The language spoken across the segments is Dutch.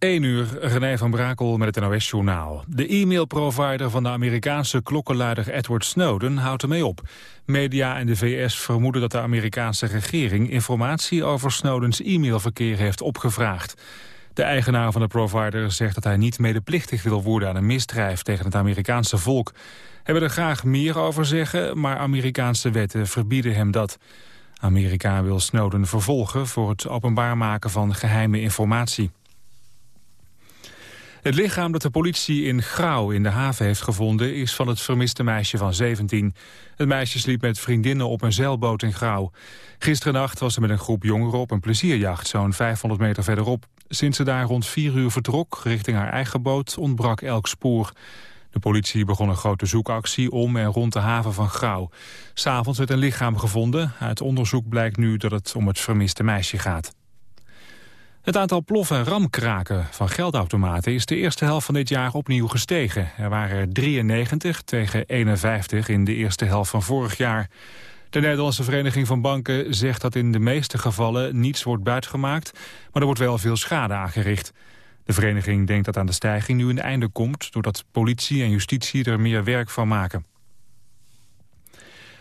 1 uur, René van Brakel met het NOS-journaal. De e-mailprovider van de Amerikaanse klokkenluider Edward Snowden houdt ermee op. Media en de VS vermoeden dat de Amerikaanse regering... informatie over Snowdens e-mailverkeer heeft opgevraagd. De eigenaar van de provider zegt dat hij niet medeplichtig wil worden... aan een misdrijf tegen het Amerikaanse volk. Hij wil er graag meer over zeggen, maar Amerikaanse wetten verbieden hem dat. Amerika wil Snowden vervolgen voor het openbaar maken van geheime informatie. Het lichaam dat de politie in Grauw in de haven heeft gevonden... is van het vermiste meisje van 17. Het meisje sliep met vriendinnen op een zeilboot in Grauw. Gisterennacht was ze met een groep jongeren op een plezierjacht... zo'n 500 meter verderop. Sinds ze daar rond 4 uur vertrok richting haar eigen boot... ontbrak elk spoor. De politie begon een grote zoekactie om en rond de haven van Grauw. S'avonds werd een lichaam gevonden. Uit onderzoek blijkt nu dat het om het vermiste meisje gaat. Het aantal plof- en ramkraken van geldautomaten is de eerste helft van dit jaar opnieuw gestegen. Er waren er 93 tegen 51 in de eerste helft van vorig jaar. De Nederlandse Vereniging van Banken zegt dat in de meeste gevallen niets wordt buitgemaakt, maar er wordt wel veel schade aangericht. De vereniging denkt dat aan de stijging nu een einde komt... doordat politie en justitie er meer werk van maken.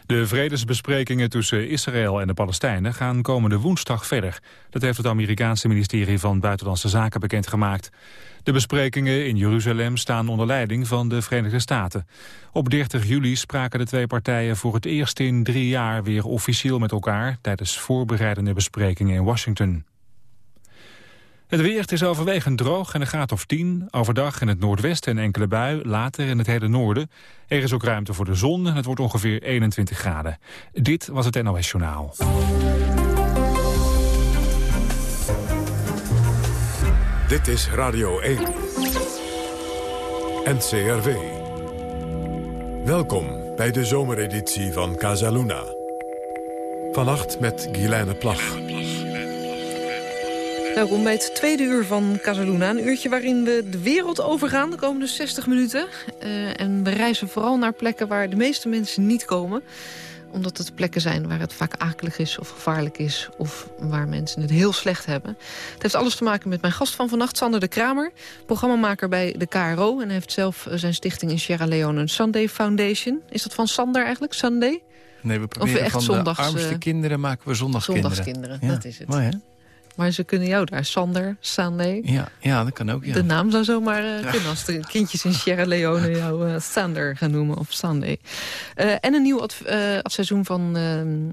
De vredesbesprekingen tussen Israël en de Palestijnen gaan komende woensdag verder. Dat heeft het Amerikaanse ministerie van Buitenlandse Zaken bekendgemaakt. De besprekingen in Jeruzalem staan onder leiding van de Verenigde Staten. Op 30 juli spraken de twee partijen voor het eerst in drie jaar weer officieel met elkaar... tijdens voorbereidende besprekingen in Washington. Het weer is overwegend droog en een graad of 10. Overdag in het noordwesten en enkele bui, later in het hele noorden. Er is ook ruimte voor de zon en het wordt ongeveer 21 graden. Dit was het NOS Journaal. Dit is Radio 1. NCRV. Welkom bij de zomereditie van Casaluna. Vannacht met Guilaine Plag. Welkom bij het tweede uur van Casaluna. Een uurtje waarin we de wereld overgaan de komende 60 minuten. Uh, en we reizen vooral naar plekken waar de meeste mensen niet komen omdat het plekken zijn waar het vaak akelig is of gevaarlijk is... of waar mensen het heel slecht hebben. Het heeft alles te maken met mijn gast van vannacht, Sander de Kramer. Programmamaker bij de KRO. En hij heeft zelf eh, zijn stichting in Sierra Leone, een Sunday Foundation. Is dat van Sander eigenlijk, Sunday? Nee, we proberen van zondags, de armste kinderen maken we zondagskinderen. Zondagskinderen, dat is het. Mooi, hè? Maar ze kunnen jou daar, Sander, Sanne. Ja, ja, dat kan ook, ja. De naam zou zomaar uh, kunnen als de kindjes in Sierra Leone jou uh, Sander gaan noemen of Sunday. Uh, en een nieuw seizoen van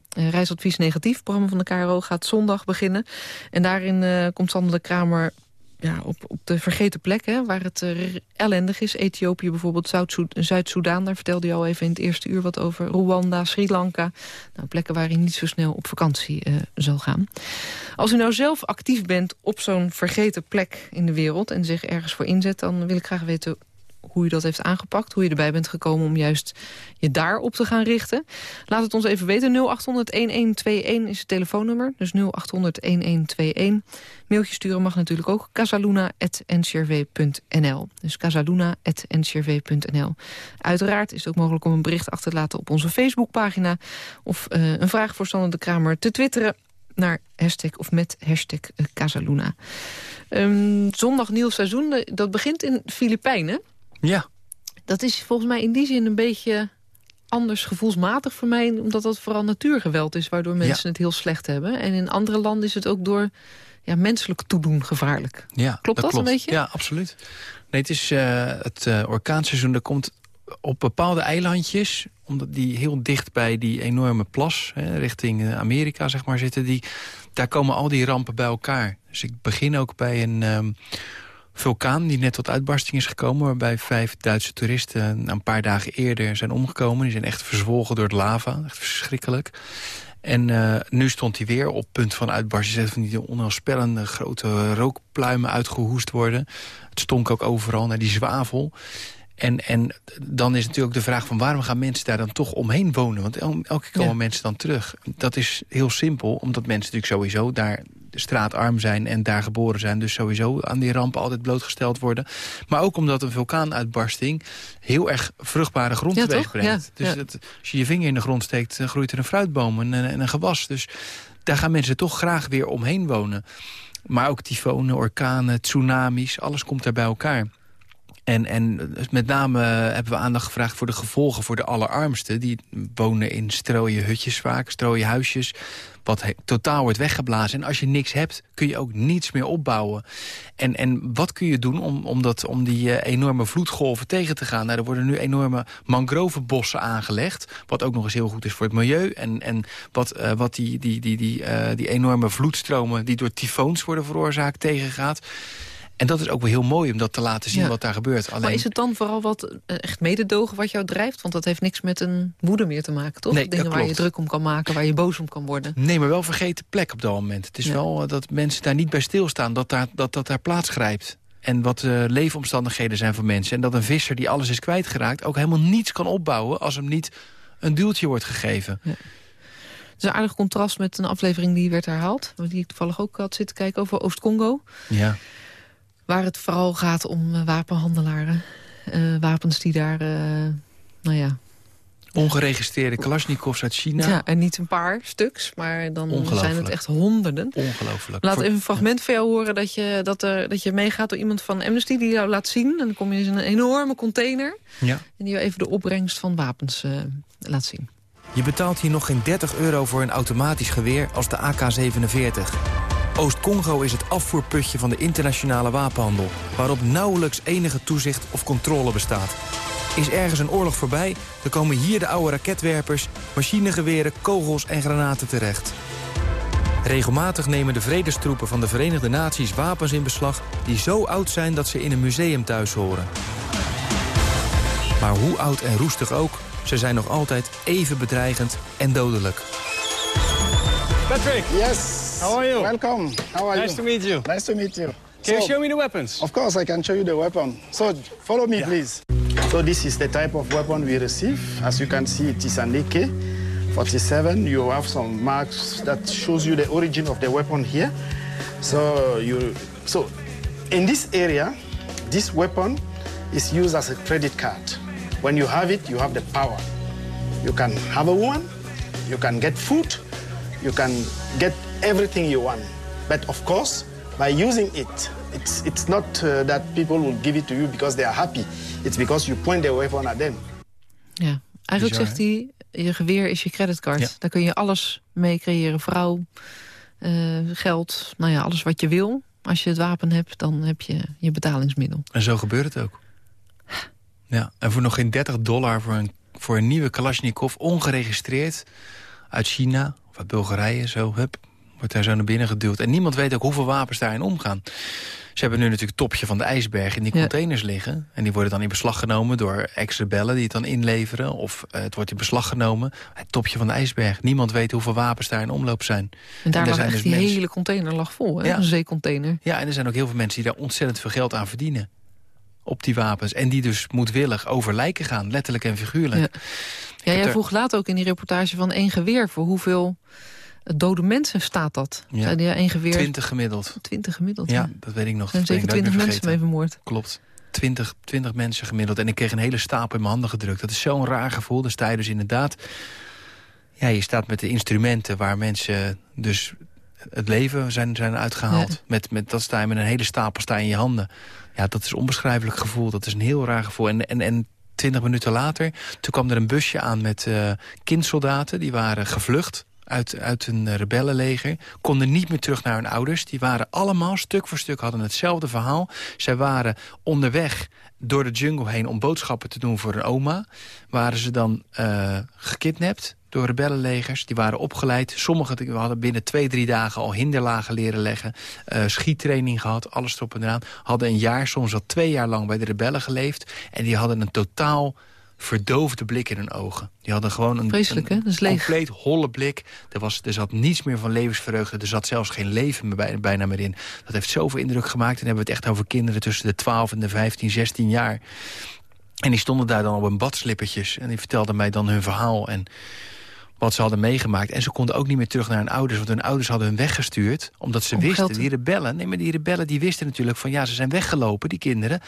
Reisadvies Negatief. Programma van de KRO gaat zondag beginnen. En daarin komt Sander de Kramer ja, op, op de vergeten plekken waar het uh, ellendig is. Ethiopië bijvoorbeeld, Zuid-Soedan, daar vertelde je al even in het eerste uur wat over. Rwanda, Sri Lanka, nou, plekken waar je niet zo snel op vakantie uh, zal gaan. Als u nou zelf actief bent op zo'n vergeten plek in de wereld... en zich ergens voor inzet, dan wil ik graag weten hoe je dat heeft aangepakt. Hoe je erbij bent gekomen om juist je daarop te gaan richten. Laat het ons even weten. 0800-1121 is het telefoonnummer. Dus 0800-1121. Mailtje sturen mag natuurlijk ook. casaluna.ncrv.nl Dus casaluna.ncrv.nl Uiteraard is het ook mogelijk om een bericht achter te laten op onze Facebookpagina. Of uh, een vraag voor Sander de Kramer te twitteren naar hashtag of met hashtag Casaluna. Um, zondag nieuw seizoen, dat begint in Filipijnen. Ja. Dat is volgens mij in die zin een beetje anders gevoelsmatig voor mij... omdat dat vooral natuurgeweld is, waardoor mensen het heel slecht hebben. En in andere landen is het ook door ja, menselijk toedoen gevaarlijk. Ja, klopt dat, een beetje? Ja, absoluut. Nee, het is uh, het uh, orkaanseizoen, dat komt op bepaalde eilandjes... omdat die heel dicht bij die enorme plas, hè, richting eh, Amerika zeg maar, zitten... Die, daar komen al die rampen bij elkaar. Dus ik begin ook bij een... Um, vulkaan die net tot uitbarsting is gekomen... waarbij vijf Duitse toeristen een paar dagen eerder zijn omgekomen. Die zijn echt verzwolgen door het lava. Echt verschrikkelijk. En uh, nu stond hij weer op punt van uitbarsting. Van die onheilspellende grote rookpluimen uitgehoest worden. Het stonk ook overal naar die zwavel. En, en dan is natuurlijk de vraag van waarom gaan mensen daar dan toch omheen wonen? Want elke keer komen mensen dan terug. Dat is heel simpel, omdat mensen natuurlijk sowieso daar straatarm zijn en daar geboren zijn. Dus sowieso aan die rampen altijd blootgesteld worden. Maar ook omdat een vulkaanuitbarsting heel erg vruchtbare grond ja, teweeg brengt. dus als je je vinger in de grond steekt, groeit er een fruitboom en, en een gewas. Dus daar gaan mensen toch graag weer omheen wonen. Maar ook tyfonen, orkanen, tsunamis, alles komt daar bij elkaar. En, en met name hebben we aandacht gevraagd voor de gevolgen voor de allerarmsten. Die wonen in strooien hutjes vaak, strooien huisjes wat totaal wordt weggeblazen. En als je niks hebt, kun je ook niets meer opbouwen. En, en wat kun je doen om, om, dat, om die eh, enorme vloedgolven tegen te gaan? Nou, er worden nu enorme mangrovenbossen aangelegd. Wat ook nog eens heel goed is voor het milieu. En, en wat, uh, wat die, die, die, die, uh, die enorme vloedstromen die door tyfoons worden veroorzaakt tegengaat. En dat is ook wel heel mooi om dat te laten zien wat daar gebeurt. Alleen... Maar is het dan vooral wat eh, echt mededogen wat jou drijft? Want dat heeft niks met een woede meer te maken, toch? Nee, Dingen waar je druk om kan maken, waar je boos om kan worden. Nee, maar wel vergeten plek op dat moment. Het is wel eh, dat mensen daar niet bij stilstaan, dat daar, dat, dat daar plaats grijpt. En wat de uh, leefomstandigheden zijn voor mensen. En dat een visser die alles is kwijtgeraakt... ook helemaal niets kan opbouwen als hem niet een duwtje wordt gegeven. Ja. Het is een aardig contrast met een aflevering die werd herhaald. Die ik toevallig ook had zitten kijken over Oost-Congo. Ja. Waar het vooral gaat om uh, wapenhandelaren. Uh, wapens die daar, uh, nou ja... Ongeregistreerde Kalashnikovs uit China. Ja, en niet een paar stuks, maar dan zijn het echt honderden. Ongelooflijk. Laat even een fragment van jou horen dat je, dat, er, dat je meegaat door iemand van Amnesty die jou laat zien. En dan kom je in een enorme container. Ja. En die even de opbrengst van wapens laat zien. Je betaalt hier nog geen 30 euro voor een automatisch geweer als de AK-47. Oost-Congo is het afvoerputje van de internationale wapenhandel... waarop nauwelijks enige toezicht of controle bestaat. Is ergens een oorlog voorbij, dan komen hier de oude raketwerpers... machinegeweren, kogels en granaten terecht. Regelmatig nemen de vredestroepen van de Verenigde Naties wapens in beslag... die zo oud zijn dat ze in een museum thuis horen. Maar hoe oud en roestig ook, ze zijn nog altijd even bedreigend en dodelijk. Patrick! Yes! How are you? Welcome. How are nice you? to meet you. Nice to meet you. Can so, you show me the weapons? Of course, I can show you the weapon. So, follow me, yeah. please. So, this is the type of weapon we receive. As you can see, it is an AK-47. You have some marks that shows you the origin of the weapon here. So, you, so in this area, this weapon is used as a credit card. When you have it, you have the power. You can have a woman, you can get food, you can get everything you want. But of course, by using it, it's, it's not uh, that people will give it to you because they are happy. It's because you point the weapon at them. Ja, eigenlijk zegt hij, je geweer is je creditcard. Ja. Daar kun je alles mee creëren. Vrouw, uh, geld, nou ja, alles wat je wil. Als je het wapen hebt, dan heb je je betalingsmiddel. En zo gebeurt het ook. Ja, en voor nog geen 30 dollar voor een, voor een nieuwe Kalashnikov, ongeregistreerd, uit China of uit Bulgarije, zo, hup, wordt daar zo naar binnen geduwd. En niemand weet ook hoeveel wapens daarin omgaan. Ze hebben nu natuurlijk het topje van de ijsberg in die containers liggen. En die worden dan in beslag genomen door ex-rebellen die het dan inleveren. Of uh, het wordt in beslag genomen. Het topje van de ijsberg. Niemand weet hoeveel wapens daar in omloop zijn. En daar en lag echt dus die mensen... hele container lag vol, hè? Ja. een zeecontainer. Ja, en er zijn ook heel veel mensen die daar ontzettend veel geld aan verdienen. Op die wapens. En die dus moedwillig over lijken gaan, letterlijk en figuurlijk. Ja, ja jij er... vroeg later ook in die reportage van één geweer... voor hoeveel dode mensen staat dat. Ja. Die één geweer... 20 gemiddeld. 20 gemiddeld, ja. dat weet ik nog. Er zijn zeker 20 mensen mee vermoord. Klopt. 20, 20 mensen gemiddeld. En ik kreeg een hele stapel in mijn handen gedrukt. Dat is zo'n raar gevoel. Dan sta je dus inderdaad... Ja, je staat met de instrumenten waar mensen dus het leven zijn, zijn uitgehaald. Ja. Met, met, dat sta je met een hele stapel sta in je handen. Ja, dat is een onbeschrijfelijk gevoel. Dat is een heel raar gevoel. En, en, en 20 minuten later, toen kwam er een busje aan met uh, kindsoldaten. Die waren gevlucht uit, uit een rebellenleger. Konden niet meer terug naar hun ouders. Die waren allemaal, stuk voor stuk, hadden hetzelfde verhaal. Zij waren onderweg door de jungle heen om boodschappen te doen voor een oma. Waren ze dan uh, gekidnapt door rebellenlegers. Die waren opgeleid. Sommigen hadden binnen twee, drie dagen al hinderlagen leren leggen. Uh, schiettraining gehad, alles erop en eraan. Hadden een jaar, soms al twee jaar lang bij de rebellen geleefd. En die hadden een totaal verdoofde blik in hun ogen. Die hadden gewoon een, Vreselijk, een, een compleet holle blik. Er, was, er zat niets meer van levensvreugde. Er zat zelfs geen leven meer bij, bijna meer in. Dat heeft zoveel indruk gemaakt. En hebben we het echt over kinderen tussen de 12 en de 15, 16 jaar. En die stonden daar dan op hun badslippertjes. En die vertelden mij dan hun verhaal. En wat ze hadden meegemaakt. En ze konden ook niet meer terug naar hun ouders. Want hun ouders hadden hun weggestuurd. Omdat ze Om wisten, geld die rebellen... Nee, maar die rebellen die wisten natuurlijk van... ja, ze zijn weggelopen, die kinderen.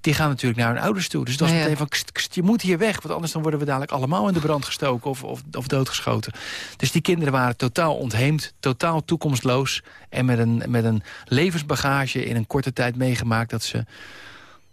Die gaan natuurlijk naar hun ouders toe. Dus dat was Ja, ja. meteen van, kst, kst, je moet hier weg. Want anders dan worden we dadelijk allemaal in de brand gestoken... of, of, of doodgeschoten. Dus die kinderen waren totaal ontheemd. Totaal toekomstloos. En met een, met een levensbagage in een korte tijd meegemaakt... dat ze...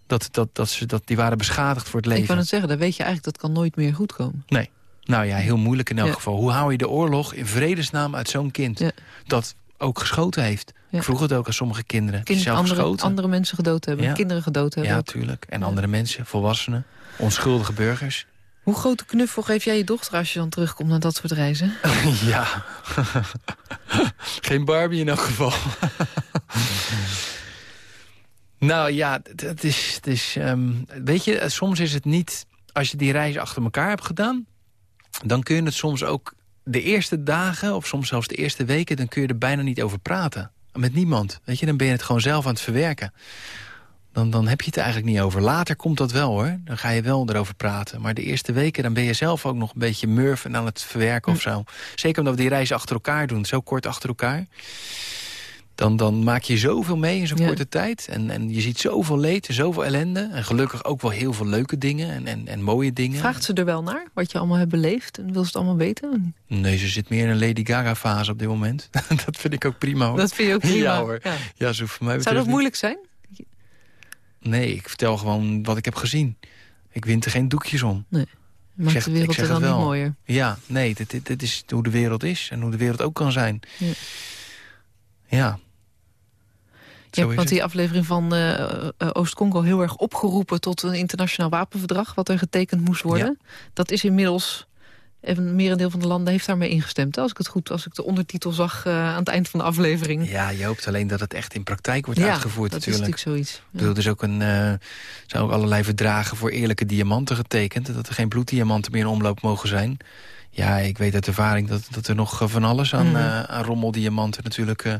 Dat, dat, dat ze dat, die waren beschadigd voor het leven. Ik wou het zeggen, dan weet je eigenlijk dat kan nooit meer goed komen. Nee. Nou ja, heel moeilijk in elk Ja. geval. Hoe hou je de oorlog in vredesnaam uit zo'n kind? Ja. Dat ook geschoten heeft. Ja. Ik vroeg het ook aan sommige kinderen. Kind, zelf andere, geschoten? andere mensen gedood hebben, kinderen gedood hebben. ja, ook. tuurlijk. En andere mensen, volwassenen, onschuldige burgers. Hoe grote knuffel geef jij je dochter als je dan terugkomt naar dat soort reizen? ja. Geen Barbie in elk geval. nou ja, het- het is... Het is ehm, weet je, soms is het niet... Als je die reis achter elkaar hebt gedaan... dan kun je het soms ook de eerste dagen... of soms zelfs de eerste weken... dan kun je er bijna niet over praten. Met niemand. Weet je, dan ben je het gewoon zelf aan het verwerken. Dan, dan heb je het er eigenlijk niet over. Later komt dat wel hoor. Dan ga je wel erover praten. Maar de eerste weken dan ben je zelf ook nog een beetje murf... en aan het verwerken of zo. Zeker omdat we die reis achter elkaar doen. Zo kort achter elkaar. Dan, dan maak je zoveel mee in zo'n Ja. korte tijd. En, en je ziet zoveel leed en zoveel ellende. En gelukkig ook wel heel veel leuke dingen en, en, en mooie dingen. Vraagt ze er wel naar, wat je allemaal hebt beleefd? En wil ze het allemaal weten? Nee, ze zit meer in een Lady Gaga-fase op dit moment. dat vind ik ook prima hoor. Dat vind je ook prima. Ja hoor. Ja. Ja, zo voor mij Zou dat niet. moeilijk zijn? Nee, ik vertel gewoon wat ik heb gezien. Ik wint er geen doekjes om. Maakt zeg- de wereld er dan niet mooier? Ja, nee, dit, dit, dit is hoe de wereld is. En hoe de wereld ook kan zijn. Ja. Ja. Je hebt want die aflevering van eh, Oost-Congo heel erg opgeroepen... tot een internationaal wapenverdrag wat er getekend moest worden. Dat is inmiddels... Een merendeel van de landen heeft daarmee ingestemd. Als ik het goed, als ik de ondertitel zag aan het eind van de aflevering. Ja, je hoopt alleen dat het echt in praktijk wordt Ja, uitgevoerd dat natuurlijk. is natuurlijk zoiets. Ik bedoel, er is ook een, eh, zijn ook allerlei verdragen voor eerlijke diamanten getekend. Dat er geen bloeddiamanten meer in omloop mogen zijn. Ja, ik weet uit ervaring dat, dat er nog van alles aan, eh, aan rommeldiamanten natuurlijk...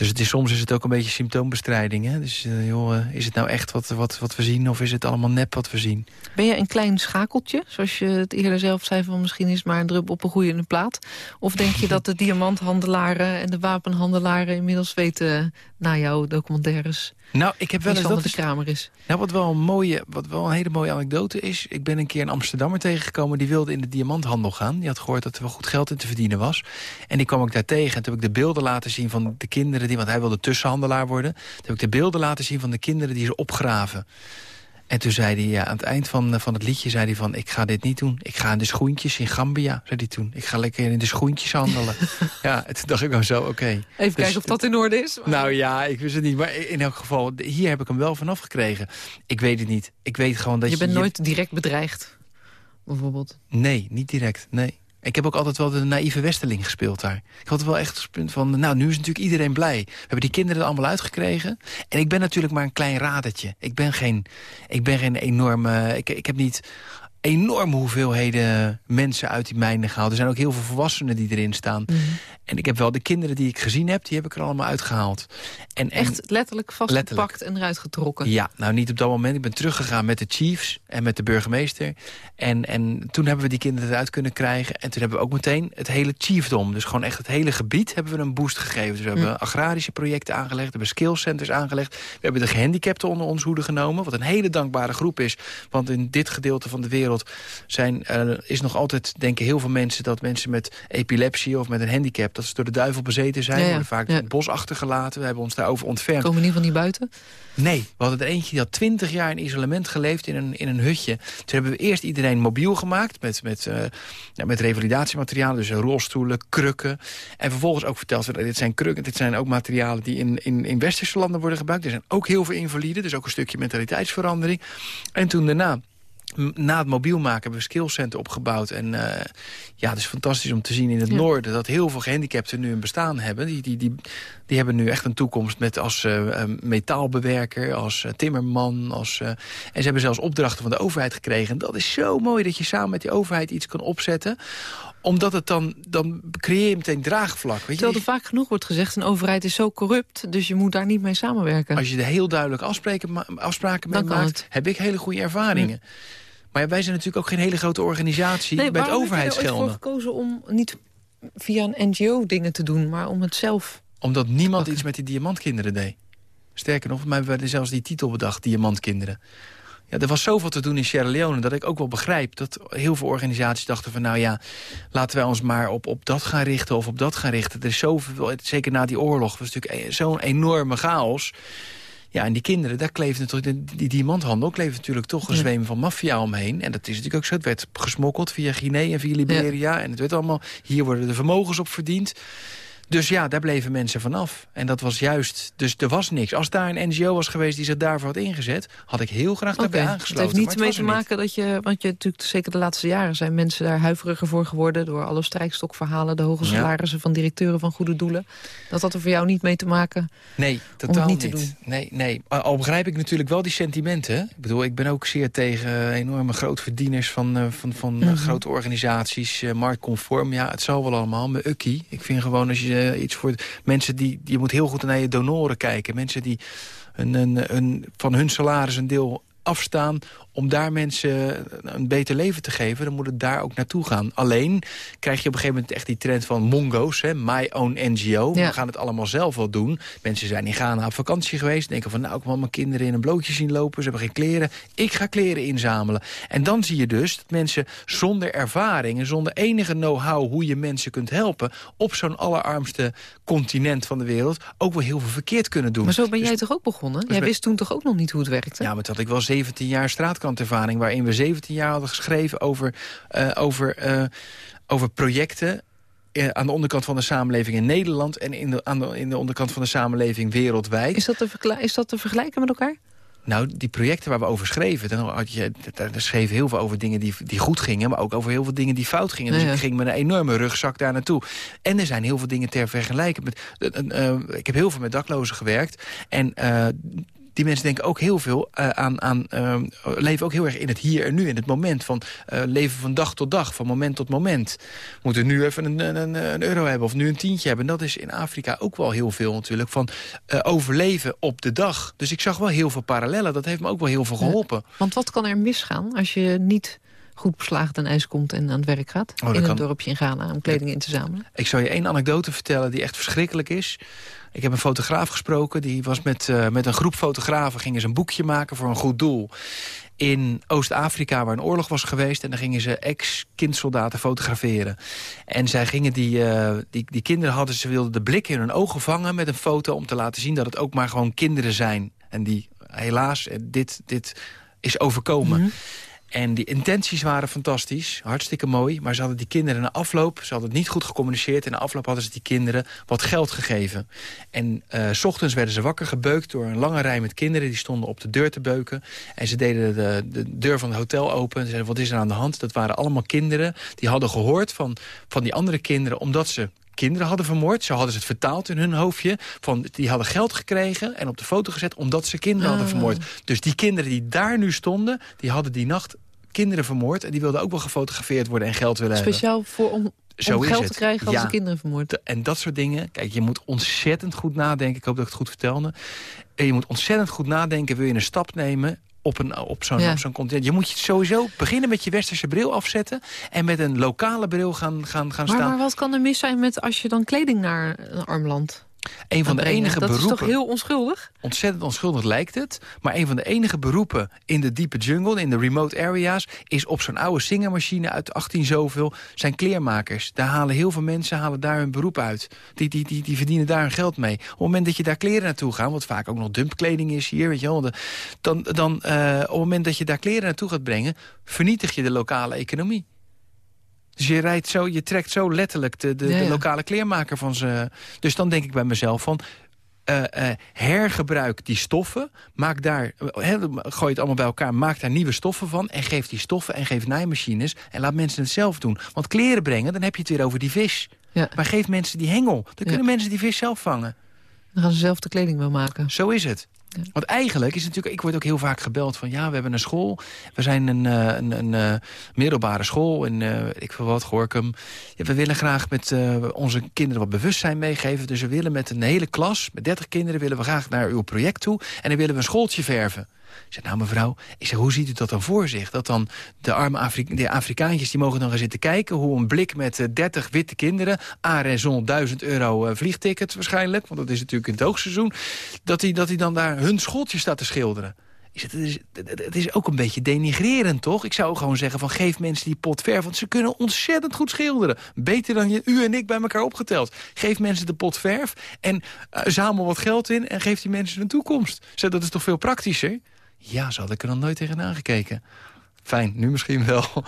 eh, dus het is, soms is het ook een beetje symptoombestrijding. Hè? Dus eh, joh, eh, is het nou echt wat, wat, wat we zien of is het allemaal nep wat we zien? Ben je een klein schakeltje, zoals je het eerder zelf zei... van misschien is het maar een drup op een groeiende plaat? Of denk je dat de diamanthandelaren en de wapenhandelaren... inmiddels weten na jouw documentaires Nou, ik heb wel eens... Dat de Kramer is? nou, wat wel, een mooie, wat wel een hele mooie anekdote is... ik ben een keer een Amsterdammer tegengekomen... die wilde in de diamanthandel gaan. Die had gehoord dat er wel goed geld in te verdienen was. En die kwam ik daar tegen. En toen heb ik de beelden laten zien van de kinderen... die, want hij wilde tussenhandelaar worden. Toen heb ik de beelden laten zien van de kinderen die ze opgraven. En toen zei hij, ja, aan het eind van, eh, van het liedje zei hij van... ik ga dit niet doen. Ik ga in de schoentjes in Gambia, zei hij toen. Ik ga lekker in de schoentjes handelen. ja, en toen dacht ik nou zo, oké. Even Dus kijken of dat in orde is. Nou ja, ik wist het niet. Maar in elk geval, hier heb ik hem wel vanaf gekregen. Ik weet het niet. Ik weet gewoon dat je... je bent nooit direct bedreigd, bijvoorbeeld. Nee, niet direct, nee. Ik heb ook altijd wel de naïeve Westerling gespeeld daar. Ik had wel echt het punt van, nou, nu is natuurlijk iedereen blij. We hebben die kinderen er allemaal uitgekregen. En ik ben natuurlijk maar een klein radertje. Ik ben geen, ik ben geen enorme... Ik, ik heb niet enorme hoeveelheden mensen uit die mijnen gehaald. Er zijn ook heel veel volwassenen die erin staan. Mhm. En ik heb wel de kinderen die ik gezien heb, die heb ik er allemaal uitgehaald. En, en- Echt letterlijk vastgepakt Letterlijk. en eruit getrokken. ja, nou niet op dat moment. Ik ben teruggegaan met de chiefs en met de burgemeester. En, en toen hebben we die kinderen eruit kunnen krijgen. En toen hebben we ook meteen het hele chiefdom. Dus gewoon echt het hele gebied hebben we een boost gegeven. Dus we hebben agrarische projecten aangelegd. We hebben skillcenters aangelegd. We hebben de gehandicapten onder ons hoede genomen. Wat een hele dankbare groep is. Want in dit gedeelte van de wereld zijn, eh, is nog altijd, denken heel veel mensen... dat mensen met epilepsie of met een handicap... dat ze door de duivel bezeten zijn. Ja, ja. worden vaak Ja. het bos achtergelaten. We hebben ons daarover ontfermd. Komen in ieder geval niet buiten. Nee, we hadden er eentje die had twintig jaar in isolement geleefd in een, in een hutje. Toen hebben we eerst iedereen mobiel gemaakt met, met, eh, ja, met revalidatiematerialen. Dus rolstoelen, krukken. En vervolgens ook verteld, dat dit zijn krukken, dit zijn ook materialen die in, in, in westerse landen worden gebruikt. Er zijn ook heel veel invaliden, dus ook een stukje mentaliteitsverandering. En toen daarna... Na het mobiel maken hebben we een skillcenter opgebouwd. En eh, ja, het is fantastisch om te zien in het Ja. noorden... dat heel veel gehandicapten nu een bestaan hebben. Die, die, die, die hebben nu echt een toekomst met als eh, eh, metaalbewerker, als timmerman. Als, en ze hebben zelfs opdrachten van de overheid gekregen. En dat is zo mooi dat je samen met die overheid iets kan opzetten omdat het dan, dan creëer je meteen draagvlak. Weet je? Terwijl er vaak genoeg wordt gezegd... een overheid is zo corrupt, dus je moet daar niet mee samenwerken. Als je er heel duidelijk afspreken, ma- afspraken mee maakt, heb ik hele goede ervaringen. Maar wij zijn natuurlijk ook geen hele grote organisatie Nee, met waarom heb je er ooit overheidsgelden. voor gekozen om niet via een NGO dingen te doen, maar om het zelf... Omdat niemand iets met die diamantkinderen deed. Sterker nog, mij hebben we zelfs die titel bedacht, diamantkinderen. Ja, er was zoveel te doen in Sierra Leone dat ik ook wel begrijp... dat heel veel organisaties dachten van... nou ja, laten wij ons maar op, op dat gaan richten of op dat gaan richten. Er is zoveel, zeker na die oorlog, was natuurlijk e- zo'n enorme chaos. Ja, en die kinderen, daar kleefde natuurlijk, die, die diamanthandel kleefde natuurlijk toch een Ja. zweem van maffia omheen. En dat is natuurlijk ook zo. Het werd gesmokkeld via Guinea en via Liberia. En het werd allemaal, hier worden de vermogens op verdiend. Dus ja, daar bleven mensen vanaf. En dat was juist, dus er was niks. Als daar een NGO was geweest die zich daarvoor had ingezet... had ik heel graag daarbij het aangesloten. heeft maar niet het mee te niet. maken dat je... want je natuurlijk zeker de laatste jaren zijn mensen daar huiveriger voor geworden... door alle strijkstokverhalen, de hoge Ja. salarissen van directeuren van goede doelen. Dat had er voor jou niet mee te maken. Nee, totaal niet. Nee, nee. Al- begrijp ik natuurlijk wel die sentimenten. Ik bedoel, ik ben ook zeer tegen enorme grootverdieners van, eh, van, van eh, Mhm. grote organisaties, eh, marktconform. Ja, het zal wel allemaal. Mijn ukkie. Ik vind gewoon als je eh, iets voor mensen die, je moet heel goed naar je donoren kijken. Mensen die een, een, een, van hun salaris een deel afstaan om daar mensen een beter leven te geven, dan moet het daar ook naartoe gaan. Alleen krijg je op een gegeven moment echt die trend van mongo's, hè, my own NGO. Ja. We gaan het allemaal zelf wel doen. Mensen zijn in Ghana op vakantie geweest, denken van nou, ik wil mijn kinderen in een blootje zien lopen, ze hebben geen kleren. Ik ga kleren inzamelen. En dan zie je dus dat mensen zonder ervaring en zonder enige know-how hoe je mensen kunt helpen, op zo'n allerarmste continent van de wereld ook wel heel veel verkeerd kunnen doen. Maar zo ben Dus- jij toch ook begonnen? Jij met- wist toen toch ook nog niet hoe het werkte? ja, maar had ik wel 17 jaar straatkantervaring... waarin we 17 jaar hadden geschreven over, eh, over, eh, over projecten... eh, aan de onderkant van de samenleving in Nederland... en in de, aan de, in de onderkant van de samenleving wereldwijd. Is dat, te is dat te vergelijken met elkaar? Nou, die projecten waar we over schreven... dan had je, daar schreven heel veel over dingen die, die goed gingen... maar ook over heel veel dingen die fout gingen. Dus Ja, ja. ik ging met een enorme rugzak daar naartoe. En er zijn heel veel dingen ter vergelijken. Met, eh, ik heb heel veel met daklozen gewerkt. En... die mensen denken ook heel veel eh, aan, aan eh, leven ook heel erg in het hier en nu, in het moment van eh, leven van dag tot dag, van moment tot moment. We moeten nu even een, een, een euro hebben of nu een tientje hebben. En dat is in Afrika ook wel heel veel natuurlijk van eh, overleven op de dag. Dus ik zag wel heel veel parallellen. Dat heeft me ook wel heel veel geholpen. Want wat kan er misgaan als je niet goed beslagen ten ijs komt en aan het werk gaat? dat in een kan- dorpje in Ghana om kleding in te zamelen? Ik zal je één anekdote vertellen die echt verschrikkelijk is. Ik heb een fotograaf gesproken. Die was met, eh, met een groep fotografen. Gingen ze een boekje maken voor een goed doel. In Oost-Afrika waar een oorlog was geweest. En dan gingen ze ex-kindsoldaten fotograferen. En zij gingen die, eh, die, die kinderen hadden... Ze wilden de blik in hun ogen vangen met een foto... om te laten zien dat het ook maar gewoon kinderen zijn. En die helaas eh, dit, dit is overkomen. Mhm. En die intenties waren fantastisch, hartstikke mooi. Maar ze hadden die kinderen na afloop, ze hadden het niet goed gecommuniceerd... en na afloop hadden ze die kinderen wat geld gegeven. En eh, s ochtends werden ze wakker gebeukt door een lange rij met kinderen... die stonden op de deur te beuken. En ze deden de, de deur van het hotel open. En zeiden, wat is er aan de hand? Dat waren allemaal kinderen die hadden gehoord van, van die andere kinderen... omdat ze kinderen hadden vermoord. Zo hadden ze het vertaald in hun hoofdje. Van, die hadden geld gekregen en op de foto gezet omdat ze kinderen hadden Ah. vermoord. Dus die kinderen die daar nu stonden, die hadden die nacht kinderen vermoord. En die wilden ook wel gefotografeerd worden en geld willen hebben. Speciaal voor om, Zo om geld te krijgen als Ja. de kinderen vermoord. En dat soort dingen. Kijk, je moet ontzettend goed nadenken. Ik hoop dat ik het goed vertelde. En je moet ontzettend goed nadenken. Wil je een stap nemen op, een, op zo'n Ja. zo'n continent? Je moet je sowieso beginnen met je westerse bril afzetten. En met een lokale bril gaan, gaan, gaan Maar, staan. maar wat kan er mis zijn met als je dan kleding naar een arm land een van de enige Dat beroepen... is toch heel onschuldig? Ontzettend onschuldig lijkt het. Maar een van de enige beroepen in de diepe jungle, in de remote areas... is op zo'n oude singermachine uit 18 zoveel, zijn kleermakers. Daar halen heel veel mensen halen daar hun beroep uit. Die, die, die, die verdienen daar hun geld mee. Op het moment dat je daar kleren naartoe gaat... wat vaak ook nog dumpkleding is hier, weet je wel... de- dan, dan eh, op het moment dat je daar kleren naartoe gaat brengen... vernietig je de lokale economie. Dus je, rijdt zo, je trekt zo letterlijk de, de, Ja, de lokale kleermaker van ze. Dus dan denk ik bij mezelf van... eh, eh, hergebruik die stoffen. Maak daar, gooi het allemaal bij elkaar. Maak daar nieuwe stoffen van. En geef die stoffen en geef naaimachines. En laat mensen het zelf doen. Want kleren brengen, dan heb je het weer over die vis. Ja. Maar geef mensen die hengel. Dan kunnen mensen die vis zelf vangen. Dan gaan ze zelf de kleding wel maken. Zo is het. Want eigenlijk is natuurlijk... Ik word ook heel vaak gebeld van... ja, we hebben een school. We zijn een, eh, een, een eh, middelbare school in, eh, ik veel wat, Gorkum. Ja, we willen graag met onze kinderen wat bewustzijn meegeven. Dus we willen met een hele klas, met 30 kinderen... willen we graag naar uw project toe. En dan willen we een schooltje verven. Ik zei, nou mevrouw, ik zeg, hoe ziet u dat dan voor zich? Dat dan de arme Afri de Afrikaantjes die mogen dan gaan zitten kijken... hoe een blik met uh, 30 witte kinderen... à raison 1000 euro uh, vliegticket waarschijnlijk... want dat is natuurlijk in het hoogseizoen... dat hij dat dan daar hun schooltje staat te schilderen. Het is, het is ook een beetje denigrerend, toch? Ik zou gewoon zeggen van geef mensen die pot verf... want ze kunnen ontzettend goed schilderen. Beter dan je, u en ik bij elkaar opgeteld. Geef mensen de pot verf en uh, zamel wat geld in... en geef die mensen een toekomst. Zo, dat is toch veel praktischer? Ja, zo had ik er nog nooit tegenaan gekeken. Fijn, nu misschien wel.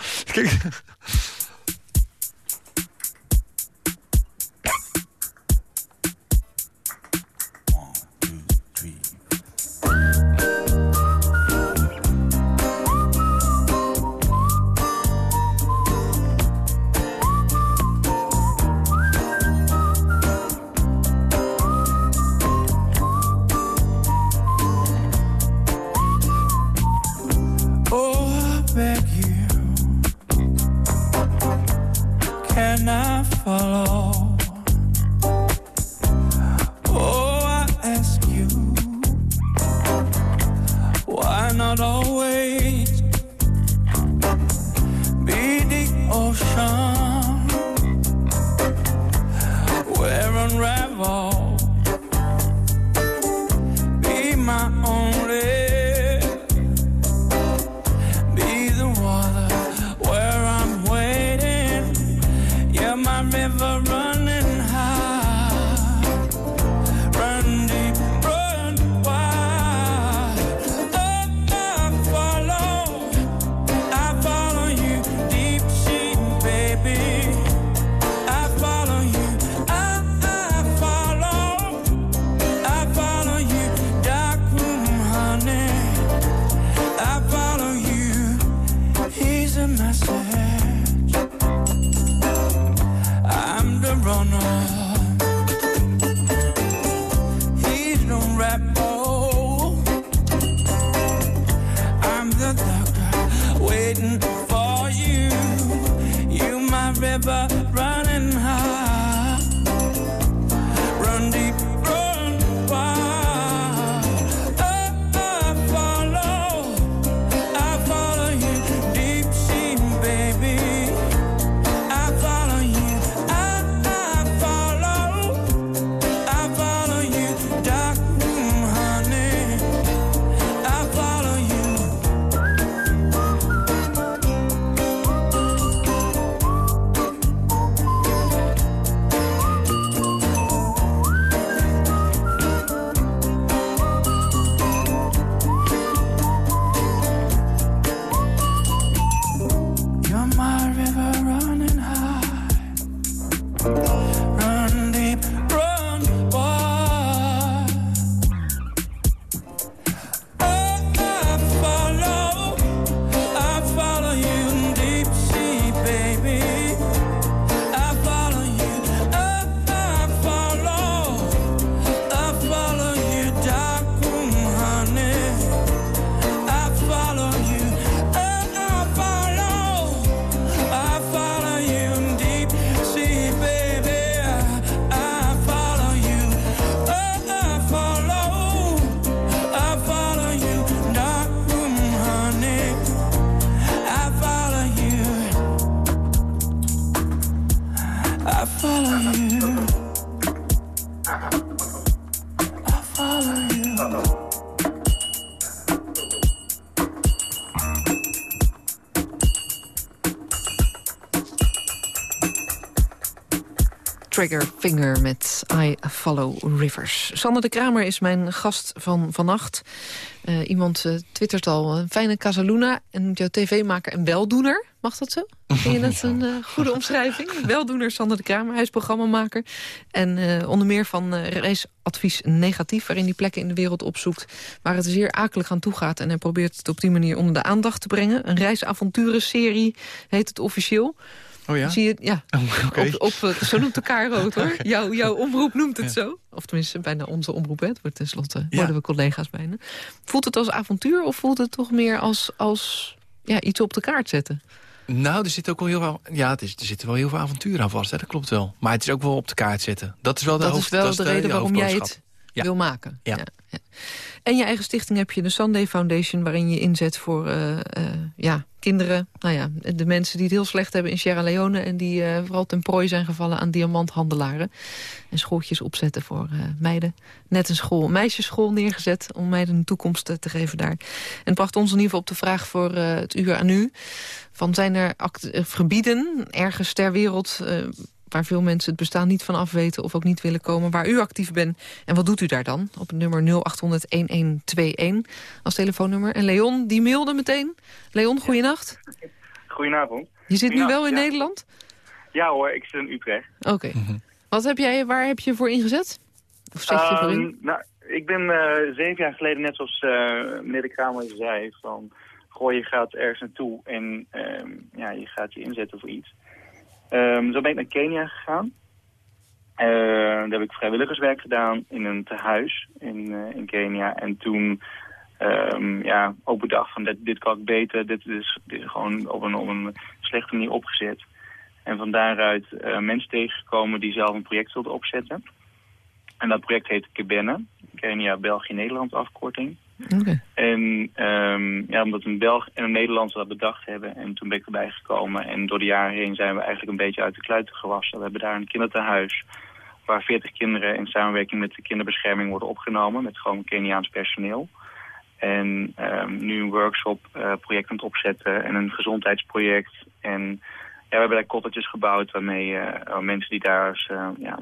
Kijk... Trigger Finger met I Follow Rivers. Sander de Kramer is mijn gast van vannacht. Uh, iemand uh, twittert al, een fijne Casaluna en jouw tv-maker en weldoener. Mag dat zo? Vind je dat een uh, goede omschrijving? Weldoener Sander de Kramer, hij is programmamaker. En onder meer van reisadvies negatief... waarin hij plekken in de wereld opzoekt waar het zeer akelig aan toe gaat. En hij probeert het op die manier onder de aandacht te brengen. Een reisavonturenserie heet het officieel. Oh ja? Zie je, ja. Oh, okay. op, op, zo noemt elkaar rood hoor. Okay. Jouw, jouw omroep noemt het ja. zo. Of tenminste, bijna onze omroep. Hè. Het wordt tenslotte, ja. worden we collega's bijna. Voelt het als avontuur of voelt het toch meer als, als ja, iets op de kaart zetten? Nou, er zit ook wel heel veel, ja, het is, er zitten wel heel veel avonturen aan vast. Hè? Dat klopt wel. Maar het is ook wel op de kaart zetten. Dat is wel de, dat hoofd, is wel dat de, de reden waarom jij het wil maken. Ja. En je eigen stichting heb je de Sunday Foundation... waarin je inzet voor uh, uh, ja, kinderen, nou ja, de mensen die het heel slecht hebben in Sierra Leone... en die uh, vooral ten prooi zijn gevallen aan diamanthandelaren. En schooltjes opzetten voor meiden. Net een school, een meisjesschool neergezet om meiden een toekomst te geven daar. En bracht ons in ieder geval op de vraag voor het uur aan u... van zijn er gebieden ergens ter wereld waar veel mensen het bestaan niet van afweten... of ook niet willen komen, waar u actief bent. En wat doet u daar dan? Op het nummer 0800-1121 als telefoonnummer. En Leon, die mailde meteen. Leon, goeienacht. Goedenavond. Je zit nu wel in Nederland? Ja hoor, ik zit in Utrecht. Oké. Mhm. Wat heb jij, waar heb je voor ingezet? Of zeg je voor in? Ehm, nou, ik ben uh, zeven jaar geleden, net zoals uh, meneer de Kramer zei... van, goh, je gaat ergens naartoe en uh, ja, je gaat je inzetten voor iets. Um, zo ben ik naar Kenia gegaan. Uh, daar heb ik vrijwilligerswerk gedaan in een tehuis in, uh, in Kenia. En toen um, ja, ook bedacht van dit, dit kan ik beter. Dit is, dit is gewoon op een, op een slechte manier opgezet. En van daaruit uh, mensen tegengekomen die zelf een project wilden opzetten. En dat project heet Kebenne. Kenia, België, Nederland afkorting. En um, ja, omdat een Belg en een Nederlander dat bedacht hebben. En toen ben ik erbij gekomen. En door de jaren heen zijn we eigenlijk een beetje uit de kluiten gewassen. We hebben daar een kinderthuis waar 40 kinderen in samenwerking met de kinderbescherming worden opgenomen. Met gewoon Keniaans personeel. En um, nu een workshop uh, project aan het opzetten en een gezondheidsproject. En ja, we hebben daar kottertjes gebouwd waarmee uh, mensen die daar uh, ja,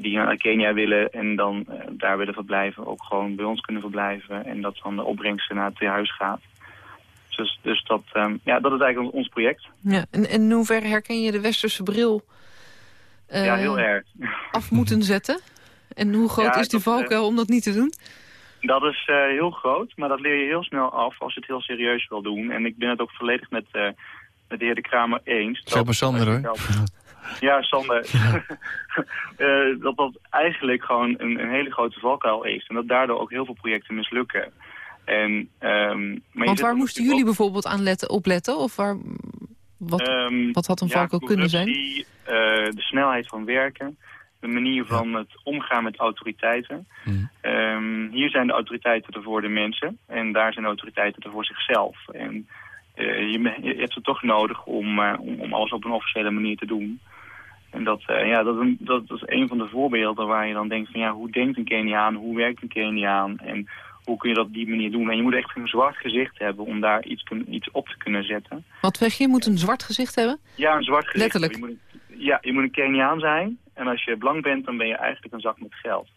die naar Kenia willen en dan uh, daar willen verblijven, ook gewoon bij ons kunnen verblijven. En dat dan de opbrengsten naar het huis gaat. Dus, dus dat, um, ja, dat is eigenlijk ons project. Ja, en, en in hoeverre herken je de westerse bril uh, ja, heel erg. af moeten zetten? En hoe groot ja, is die valkuil om dat niet te doen? Dat is heel groot, maar dat leer je heel snel af als je het heel serieus wil doen. En ik ben het ook volledig met, met de heer De Kramer eens. Zeg maar Sander hoor. Ja, Sander. uh, dat dat eigenlijk gewoon een, een, hele grote valkuil is. En dat daardoor ook heel veel projecten mislukken. En, um, maar Want waar moesten jullie bijvoorbeeld aan letten, opletten? Of waar, wat, um, wat had een valkuil kunnen zijn? Uh, de snelheid van werken. De manier van ja. het omgaan met autoriteiten. Hmm. Um, hier zijn de autoriteiten er voor de mensen. En daar zijn de autoriteiten er voor zichzelf. En je, je, hebt het toch nodig om, uh, om, om, alles op een officiële manier te doen. En dat, uh, ja, dat, dat, is een van de voorbeelden waar je dan denkt van ja, hoe denkt een Keniaan, hoe werkt een Keniaan en hoe kun je dat op die manier doen. En je moet echt een zwart gezicht hebben om daar iets, iets op te kunnen zetten. Wat zeg je, je moet een zwart gezicht hebben? Ja, een zwart gezicht. Letterlijk? Je moet, ja, je moet een Keniaan zijn en als je blank bent dan ben je eigenlijk een zak met geld.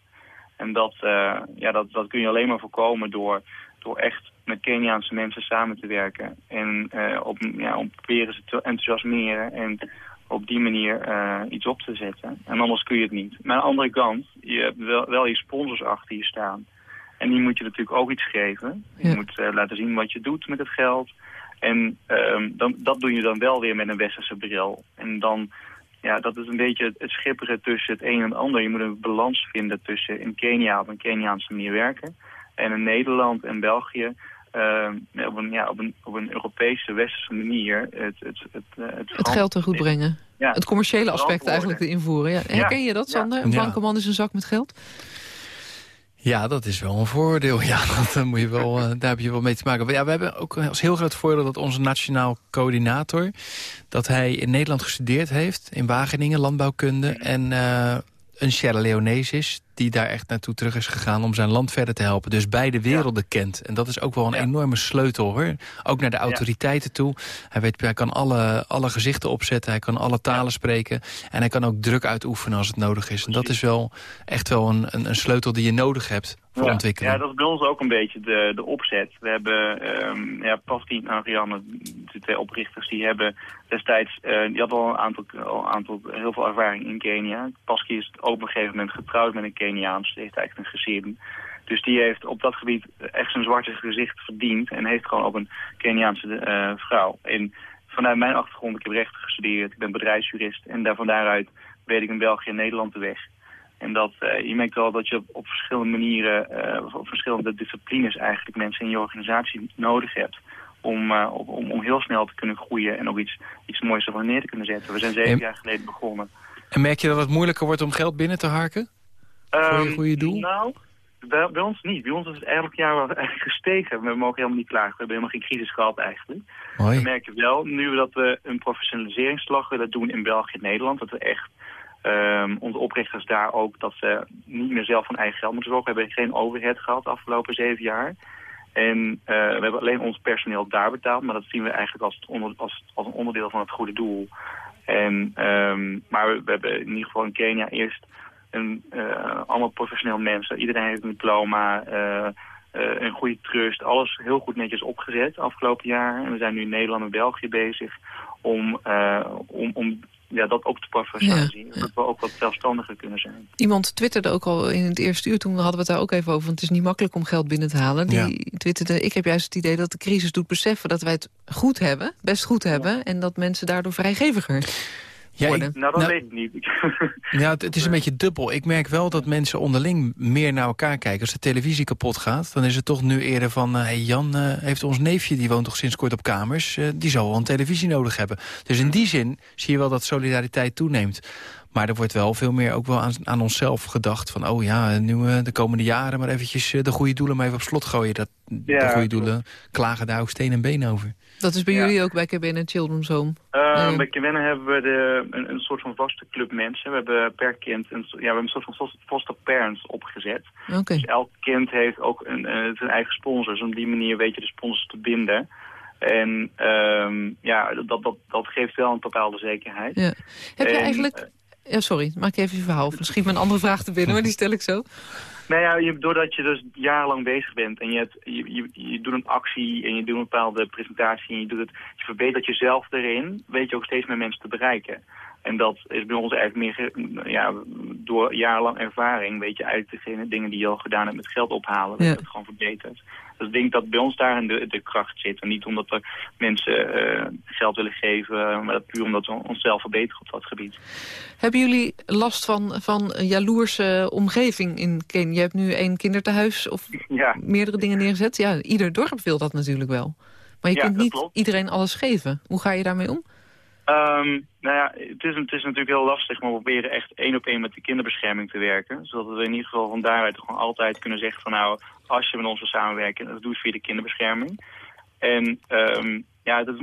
En dat, uh, ja, dat, dat kun je alleen maar voorkomen door, door echt met Keniaanse mensen samen te werken. En uh, op, ja, om proberen ze te enthousiasmeren en op die manier uh, iets op te zetten. En anders kun je het niet. Maar aan de andere kant, je hebt wel, wel je sponsors achter je staan. En die moet je natuurlijk ook iets geven. Je moet uh, laten zien wat je doet met het geld. En um, dan, dat doe je dan wel weer met een westerse bril. En dan, ja, dat is een beetje het, het schipperen tussen het een en het ander. Je moet een balans vinden tussen in Kenia op een Keniaanse manier werken. En in Nederland en België uh, op, een, ja, op, een, op een Europese, westerse manier het, het, het, het, het geld er goed brengen. Ja, het commerciële aspect eigenlijk te invoeren. Ja. Herken je dat, Sander? Een blanke man is een zak met geld? Ja, dat is wel een voordeel. Ja, dat, moet je wel, uh, daar heb je wel mee te maken. Maar ja, we hebben ook als heel groot voordeel dat onze nationaal coördinator... dat hij in Nederland gestudeerd heeft, in Wageningen, landbouwkunde... en uh, een Sierra Leonees is die daar echt naartoe terug is gegaan om zijn land verder te helpen. Dus beide werelden ja. kent. En dat is ook wel een ja. enorme sleutel hoor. Ook naar de autoriteiten toe. Hij, weet, hij kan alle, alle gezichten opzetten, hij kan alle talen spreken. En hij kan ook druk uitoefenen als het nodig is. En dat is wel echt wel een, een, een sleutel die je nodig hebt voor ja. dat is bij ons ook een beetje de, de opzet. We hebben, um, ja, Pafti en Ariane, de twee oprichters, die hebben destijds, uh, die hadden al een aantal, al aantal, heel veel ervaring in Kenia. Paski is op een gegeven moment getrouwd met een Keniaans, die heeft eigenlijk een gezin. Dus die heeft op dat gebied echt zijn zwarte gezicht verdiend en heeft gewoon op een Keniaanse uh, vrouw. En vanuit mijn achtergrond, ik heb rechten gestudeerd, ik ben bedrijfsjurist en daar van daaruit weet ik in België en Nederland de weg. En dat, uh, je merkt wel dat je op, op verschillende manieren, uh, op verschillende disciplines eigenlijk mensen in je organisatie nodig hebt. Om, uh, om, om heel snel te kunnen groeien en ook iets, iets moois ervan neer te kunnen zetten. We zijn zeven en, jaar geleden begonnen. En merk je dat het moeilijker wordt om geld binnen te harken? Um, voor je goede doel? Nou, Bij, bij ons niet. Bij ons is het eigenlijk jaar wel eigenlijk gestegen. We mogen helemaal niet klagen. We hebben helemaal geen crisis gehad eigenlijk. Mooi. We merken wel, nu dat we een professionaliseringsslag willen doen in België en Nederland, dat we echt ehm, onze oprichters daar ook, dat ze niet meer zelf van eigen geld moeten zorgen. We hebben geen overhead gehad de afgelopen zeven jaar. En eh, we hebben alleen ons personeel daar betaald, maar dat zien we eigenlijk als, als, als een onderdeel van het goede doel. En, ehm, maar we, hebben in ieder geval in Kenia eerst een, eh, allemaal professioneel mensen. Iedereen heeft een diploma, eh, een goede trust. Alles heel goed netjes opgezet afgelopen jaar. En we zijn nu in Nederland en België bezig om, om, om ja, dat ook te professionaliseren. Ja, Dat we ook wat zelfstandiger kunnen zijn. Iemand twitterde ook al in het eerste uur, toen hadden we het daar ook even over... want het is niet makkelijk om geld binnen te halen. Die twitterde, ik heb juist het idee dat de crisis doet beseffen... dat wij het goed hebben, best goed hebben... en dat mensen daardoor vrijgeviger Ja, ik- Nou, dat Nou, weet ik niet. Ja, het, het is een beetje dubbel. Ik merk wel dat mensen onderling meer naar elkaar kijken. Als de televisie kapot gaat, dan is het toch nu eerder van... eh, hey, Jan eh, heeft ons neefje, die woont toch sinds kort op kamers... eh, die zal wel een televisie nodig hebben. Dus in die zin zie je wel dat solidariteit toeneemt. Maar er wordt wel veel meer ook wel aan, aan onszelf gedacht. Van, oh ja, nu eh, de komende jaren maar eventjes eh, de goede doelen maar even op slot gooien. Dat, de goede doelen klagen daar ook steen en been over. Dat is bij Ja. jullie ook bij KBN Children's Home. Uh, Nee. Bij Kewennen hebben we de, een, een soort van vaste club mensen. We hebben per kind een, ja, we hebben een soort van foster- foster parents opgezet. Oké. Dus elk kind heeft ook een, eh, zijn eigen sponsors. Op die manier weet je de sponsors te binden. En ehm, ja, dat, dat, dat geeft wel een bepaalde zekerheid. Ja. Heb je En, eigenlijk... Ja, sorry, maak even je verhaal. Misschien mijn andere vraag te binnen, maar die stel ik zo. Nou ja, je, doordat je dus jarenlang bezig bent en je, hebt, je, je, je doet een actie en je doet een bepaalde presentatie en je, doet het, je verbetert jezelf erin, weet je ook steeds meer mensen te bereiken. En dat is bij ons eigenlijk meer, ja, door jarenlang ervaring weet je eigenlijk degene dingen die je al gedaan hebt met geld ophalen, dat Ja. het gewoon verbetert. Dus ik denk dat bij ons daarin de, de kracht zit. En niet omdat er mensen eh, geld willen geven, maar dat puur omdat we onszelf verbeteren op dat gebied. Hebben jullie last van, van een jaloerse omgeving in Kenia? Je hebt nu één kinderthuis of Ja, meerdere dingen neergezet. Ja, ieder dorp wil dat natuurlijk wel. Maar je Ja, kunt niet klopt. iedereen alles geven. Hoe ga je daarmee om? Ehm, nou ja, het is, het is natuurlijk heel lastig, maar we proberen echt één op één met de kinderbescherming te werken. Zodat we in ieder geval van daaruit gewoon altijd kunnen zeggen van nou, als je met ons wil samenwerken, dat doe je via de kinderbescherming. En ehm, ja, dat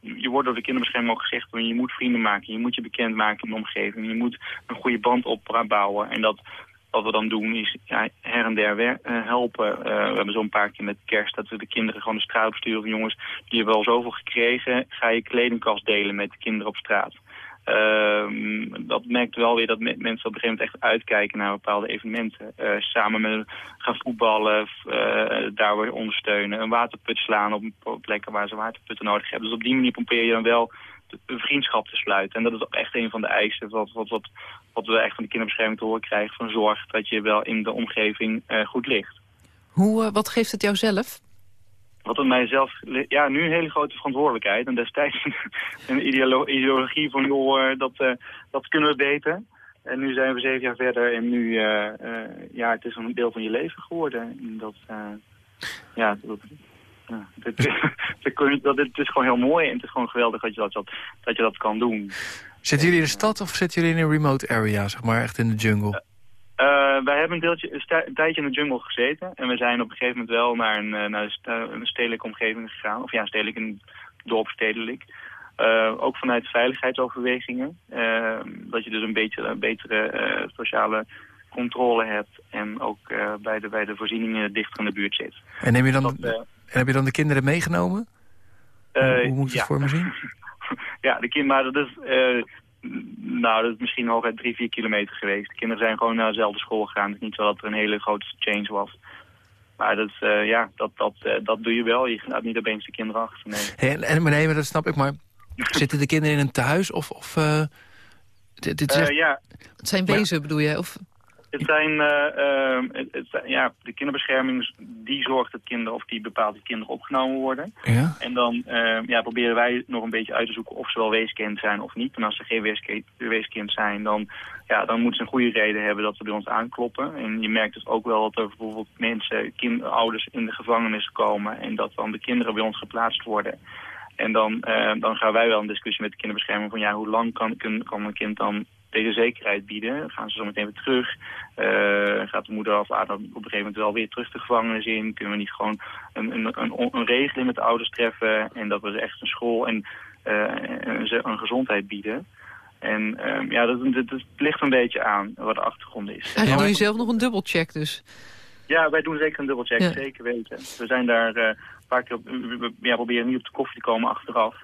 je wordt door de kinderbescherming ook gezegd, je moet vrienden maken, je moet je bekend maken in de omgeving, je moet een goede band opbouwen. En dat wat we dan doen is her en der eh, helpen. Eh, we hebben zo'n paar keer met kerst dat we de kinderen gewoon de straat op sturen jongens, die hebben wel zoveel gekregen, ga je kledingkast delen met de kinderen op straat. Ehm, dat merkt wel weer dat me- mensen op een gegeven moment echt uitkijken naar bepaalde evenementen. Eh, samen met gaan voetballen, daar weer ondersteunen. Een waterput slaan op plekken waar ze waterputten nodig hebben. Dus op die manier probeer je dan wel een vriendschap te sluiten. En dat is ook echt een van de eisen wat, wat, wat, wat we echt van de kinderbescherming te horen krijgen. Van zorg dat je wel in de omgeving eh, goed ligt. Hoe, eh, wat geeft het jou zelf? Wat het mijzelf, ja, nu een hele grote verantwoordelijkheid. En destijds een ideolo- ideologie van, joh, eh, dat, dat kunnen we beter. En nu zijn we zeven jaar verder en nu, ja, het is een deel van je leven geworden. En dat, ja, dat, ja, dat, het is gewoon heel mooi en het is gewoon geweldig dat je dat, dat, dat, je dat kan doen. Zitten jullie in de stad of zitten jullie in een remote area, zeg maar, echt in de jungle? Eh, wij hebben een, deeltje, een, tijdje in de jungle gezeten. En we zijn op een gegeven moment wel naar een, eh, naar een, stedelijke omgeving gegaan. Of ja, stedelijk, een dorp stedelijk. Ook vanuit veiligheidsoverwegingen. Eh, dat je dus een beetje een betere sociale controle hebt. En ook bij, de, bij de voorzieningen dichter in de buurt zit. En, neem je dan, Dat, eh, en heb je dan de kinderen meegenomen? hoe, hoe moet ja. het voor me zien? Ja, de kinderen, maar dat is, eh, nou, dat is misschien hooguit drie, vier kilometer geweest. De kinderen zijn gewoon naar dezelfde school gegaan. Het is niet zo dat er een hele grote change was. Maar dat, is, eh, ja, dat, dat, eh, dat doe je wel. Je gaat niet opeens de kinderen achter. Nee. Hey, en, en, maar nee, maar dat snap ik, maar zitten de kinderen in een tehuis of... of eh, dit, dit is echt- ja, Het zijn Maar- wezen, bedoel je? Of, het zijn, eh, ehm, het, het ja, de kinderbescherming die zorgt dat kinderen of die bepaalt dat kinderen opgenomen worden. ja? En dan eh, ja, proberen wij nog een beetje uit te zoeken of ze wel weeskind zijn of niet. En als ze geen weeskind, weeskind zijn, dan, ja, dan moeten ze een goede reden hebben dat ze bij ons aankloppen. En je merkt dus ook wel dat er bijvoorbeeld mensen, kind, ouders in de gevangenis komen en dat dan de kinderen bij ons geplaatst worden. En dan, eh, dan gaan wij wel een discussie met de kinderbescherming van ja, hoe lang kan, kun- kan een kind dan deze zekerheid bieden. Gaan ze zo meteen weer terug? Uh, gaat de moeder of vader op een gegeven moment wel weer terug de gevangenis in? Kunnen we niet gewoon een, een, een, een regeling met de ouders treffen en dat we echt een school en uh, een, een gezondheid bieden? En um, ja, dat, dat, dat, ligt een beetje aan wat de achtergrond is. En doe je zelf nog een dubbelcheck dus? Ja, wij doen zeker een dubbelcheck, ja. zeker weten. We zijn daar uh, een paar keer op, we ja, proberen niet op de koffie te komen achteraf.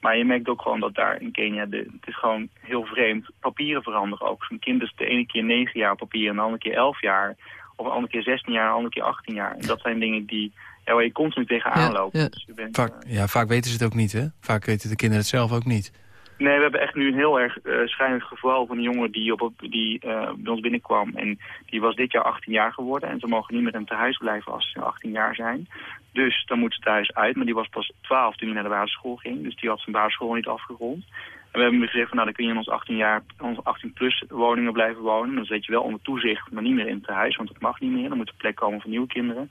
Maar je merkt ook gewoon dat daar in Kenia, de, het is gewoon heel vreemd. Papieren veranderen ook. Een kind is de ene keer 9 jaar papier en de andere keer 11 jaar. Of een andere keer 16 jaar, een andere keer 18 jaar. En dat zijn dingen die, ja, waar je continu tegenaan loopt. Ja, ja. Dus bent, vaak, uh, ja, vaak weten ze het ook niet, hè? Vaak weten de kinderen het zelf ook niet. Nee, we hebben echt nu een heel erg uh, schrijnend geval van een jongen die, op, die uh, bij ons binnenkwam. En die was dit jaar 18 jaar geworden. En ze mogen niet met hem te huis blijven als ze 18 jaar zijn. Dus dan moet ze thuis uit. Maar die was pas 12 toen hij naar de basisschool ging. Dus die had zijn basisschool niet afgerond. En we hebben hem gezegd van nou dan kun je in ons 18 jaar, onze 18 plus woningen blijven wonen. Dan zit je wel onder toezicht, maar niet meer in het huis, want dat mag niet meer. Dan moet er plek komen voor nieuwe kinderen.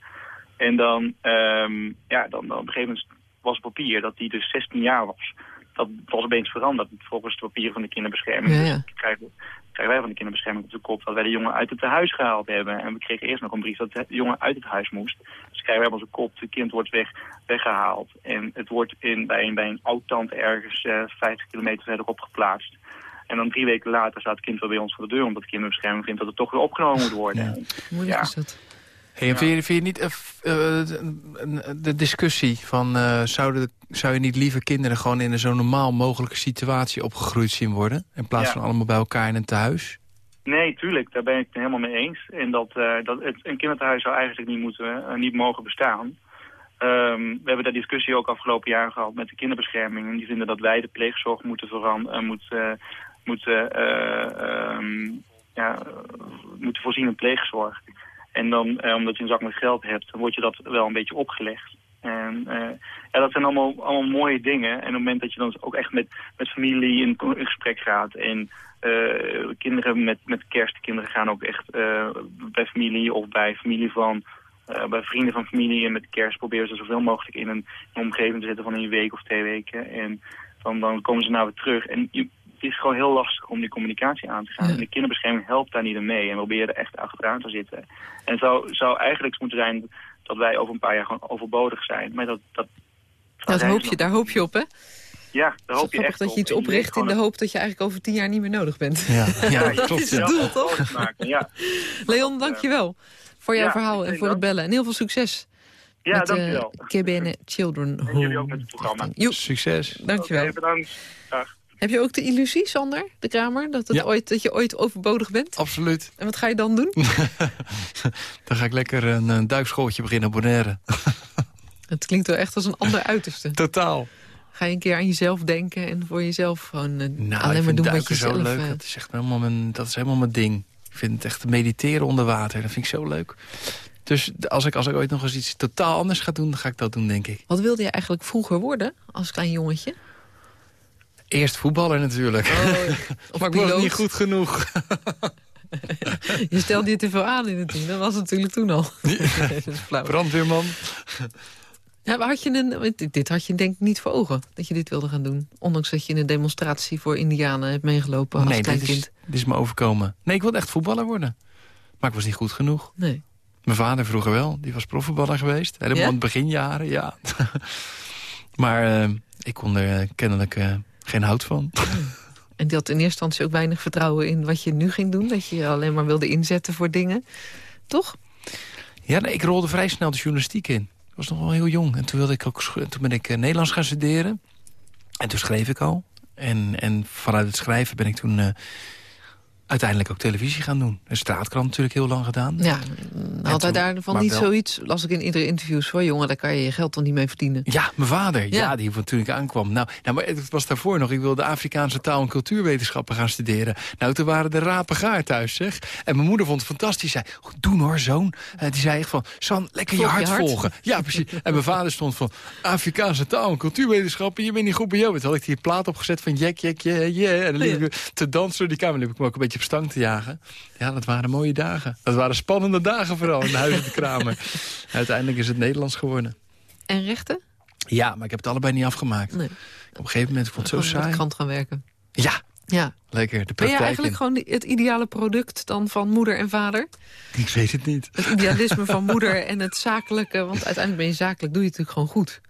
En dan, um, ja, dan, dan op een gegeven moment was het papier dat hij dus 16 jaar was dat was opeens veranderd volgens de papieren van de kinderbescherming. Ja, ja. Dus wij van de kinderbescherming op de kop dat wij de jongen uit het huis gehaald hebben. En we kregen eerst nog een brief dat de jongen uit het huis moest. Dus krijgen wij op onze kop, het kind wordt weg, weggehaald. En het wordt in, bij, een, bij een oud-tante ergens uh, 50 kilometer verderop geplaatst. En dan drie weken later staat het kind wel bij ons voor de deur... omdat de kinderbescherming vindt dat het toch weer opgenomen moet worden. Ja. Moeilijk is dat. Hey, en vind, je, vind je niet uh, uh, de discussie van... Uh, zou, zou je niet liever kinderen gewoon in een zo normaal mogelijke situatie opgegroeid zien worden... in plaats van allemaal bij elkaar in een tehuis? Nee, tuurlijk. Daar ben ik het helemaal mee eens. En dat, dat het, een kinderthuis zou eigenlijk niet, moeten, niet mogen bestaan. Um, we hebben daar discussie ook afgelopen jaar gehad met de kinderbescherming. En die vinden dat wij de pleegzorg moeten veranderen... moeten, moeten, um, ja, moeten voorzien in pleegzorg. En dan, eh, omdat je een zak met geld hebt, dan word je dat wel een beetje opgelegd. En uh, ja, dat zijn allemaal, allemaal mooie dingen. En op het moment dat je dan ook echt met, met familie in, gesprek gaat... en uh, kinderen met, met kerst, kinderen gaan ook echt bij familie of bij familie van... bij vrienden van familie en met kerst proberen ze zoveel mogelijk in een, een omgeving te zetten van een week of twee weken. En dan, dan komen ze nou weer terug. En is gewoon heel lastig om die communicatie aan te gaan. Ja. En de kinderbescherming helpt daar niet mee en probeert er echt achteraan te zitten. En het zou, zou eigenlijk moeten zijn dat wij over een paar jaar gewoon overbodig zijn. Maar dat... dat, dat hoop je, daar hoop je op, hè? Ja, daar hoop je echt dat je iets op. opricht in de hoop dat je eigenlijk over tien jaar niet meer nodig bent. Ja, ja klopt. is het doel, toch? Ja. Leon, dankjewel voor jouw ja, verhaal en voor het bellen. En heel veel succes. Ja, met, dankjewel. Uh, Kebene Children Home. En jullie ook met het programma. Succes. Dankjewel. Okay, bedankt. Dag. Heb je ook de illusie, Sander, de Kramer, dat, het Ja. ooit, dat je ooit overbodig bent? Absoluut. En wat ga je dan doen? Dan ga ik lekker een, een duikschooltje beginnen op Bonaire. Het klinkt wel echt als een ander uiterste. Totaal. Ga je een keer aan jezelf denken en voor jezelf gewoon eh, Nou, alleen maar doen wat je zo zelf... leuk. eh, Dat is echt helemaal mijn, dat is helemaal mijn ding. Ik vind het echt mediteren onder water. Dat vind ik zo leuk. Dus als ik, als ik ooit nog eens iets totaal anders ga doen... dan ga ik dat doen, denk ik. Wat wilde je eigenlijk vroeger worden als klein jongetje? Eerst voetballer natuurlijk. Of maar ik was niet goed genoeg. Je stelde je te veel aan in het team. Dat was natuurlijk toen al. is. Brandweerman. Ja, maar had je een, dit- had je denk ik niet voor ogen, dat je dit wilde gaan doen. Ondanks dat je in een demonstratie voor indianen hebt meegelopen als nee, klein dit is, kind. dit is me overkomen. Nee, ik wilde echt voetballer worden. Maar ik was niet goed genoeg. Nee. Mijn vader vroeger wel. Die was profvoetballer geweest. Helemaal Ja? in het beginjaren, ja. maar eh, ik kon er eh, kennelijk eh, geen hout van. En die had in eerste instantie ook weinig vertrouwen in wat je nu ging doen. Dat je je alleen maar wilde inzetten voor dingen. Toch? Ja, nee, ik rolde vrij snel de journalistiek in. Ik was nog wel heel jong. En toen, wilde ik ook, toen ben ik eh, Nederlands gaan studeren. En toen schreef ik al. En, en vanuit het schrijven ben ik toen eh, uiteindelijk ook televisie gaan doen. Een straatkrant natuurlijk heel lang gedaan. Ja, had hij daarvan niet wel- zoiets, las ik in iedere interviews... voor jongen, daar kan je je geld toch niet mee verdienen. Ja, mijn vader. Ja, Ja. die toen ik aankwam. Nou, nou, maar het was daarvoor nog. Ik wilde Afrikaanse taal- en cultuurwetenschappen gaan studeren. Nou, toen waren de rapen gaar thuis, zeg. En mijn moeder vond het fantastisch. Zei, doen hoor, zoon. Eh, die zei echt van, San, lekker je hart, volgen. Ja, precies. en mijn vader stond van, Afrikaanse taal- en cultuurwetenschappen. Je bent niet goed bij jou. Toen had ik die plaat opgezet van, jek, jek, je, je. En dan liep ik te dansen door die kamer. liep ik me ook een beetje op stang te jagen. Ja, dat waren mooie dagen. Dat waren spannende dagen vooral in de huizen de Kramer. Uiteindelijk is het Nederlands geworden. En rechten? Ja, maar ik heb het allebei niet afgemaakt. Nee. Op een gegeven moment vond ik het zo saai. krant gaan werken. Ja, Ja. Lekker, de Ben praktijk je eigenlijk in. gewoon het ideale product dan van moeder en vader? Ik weet het niet. Het idealisme van moeder en het zakelijke. Want uiteindelijk ben je zakelijk, doe je het natuurlijk gewoon goed.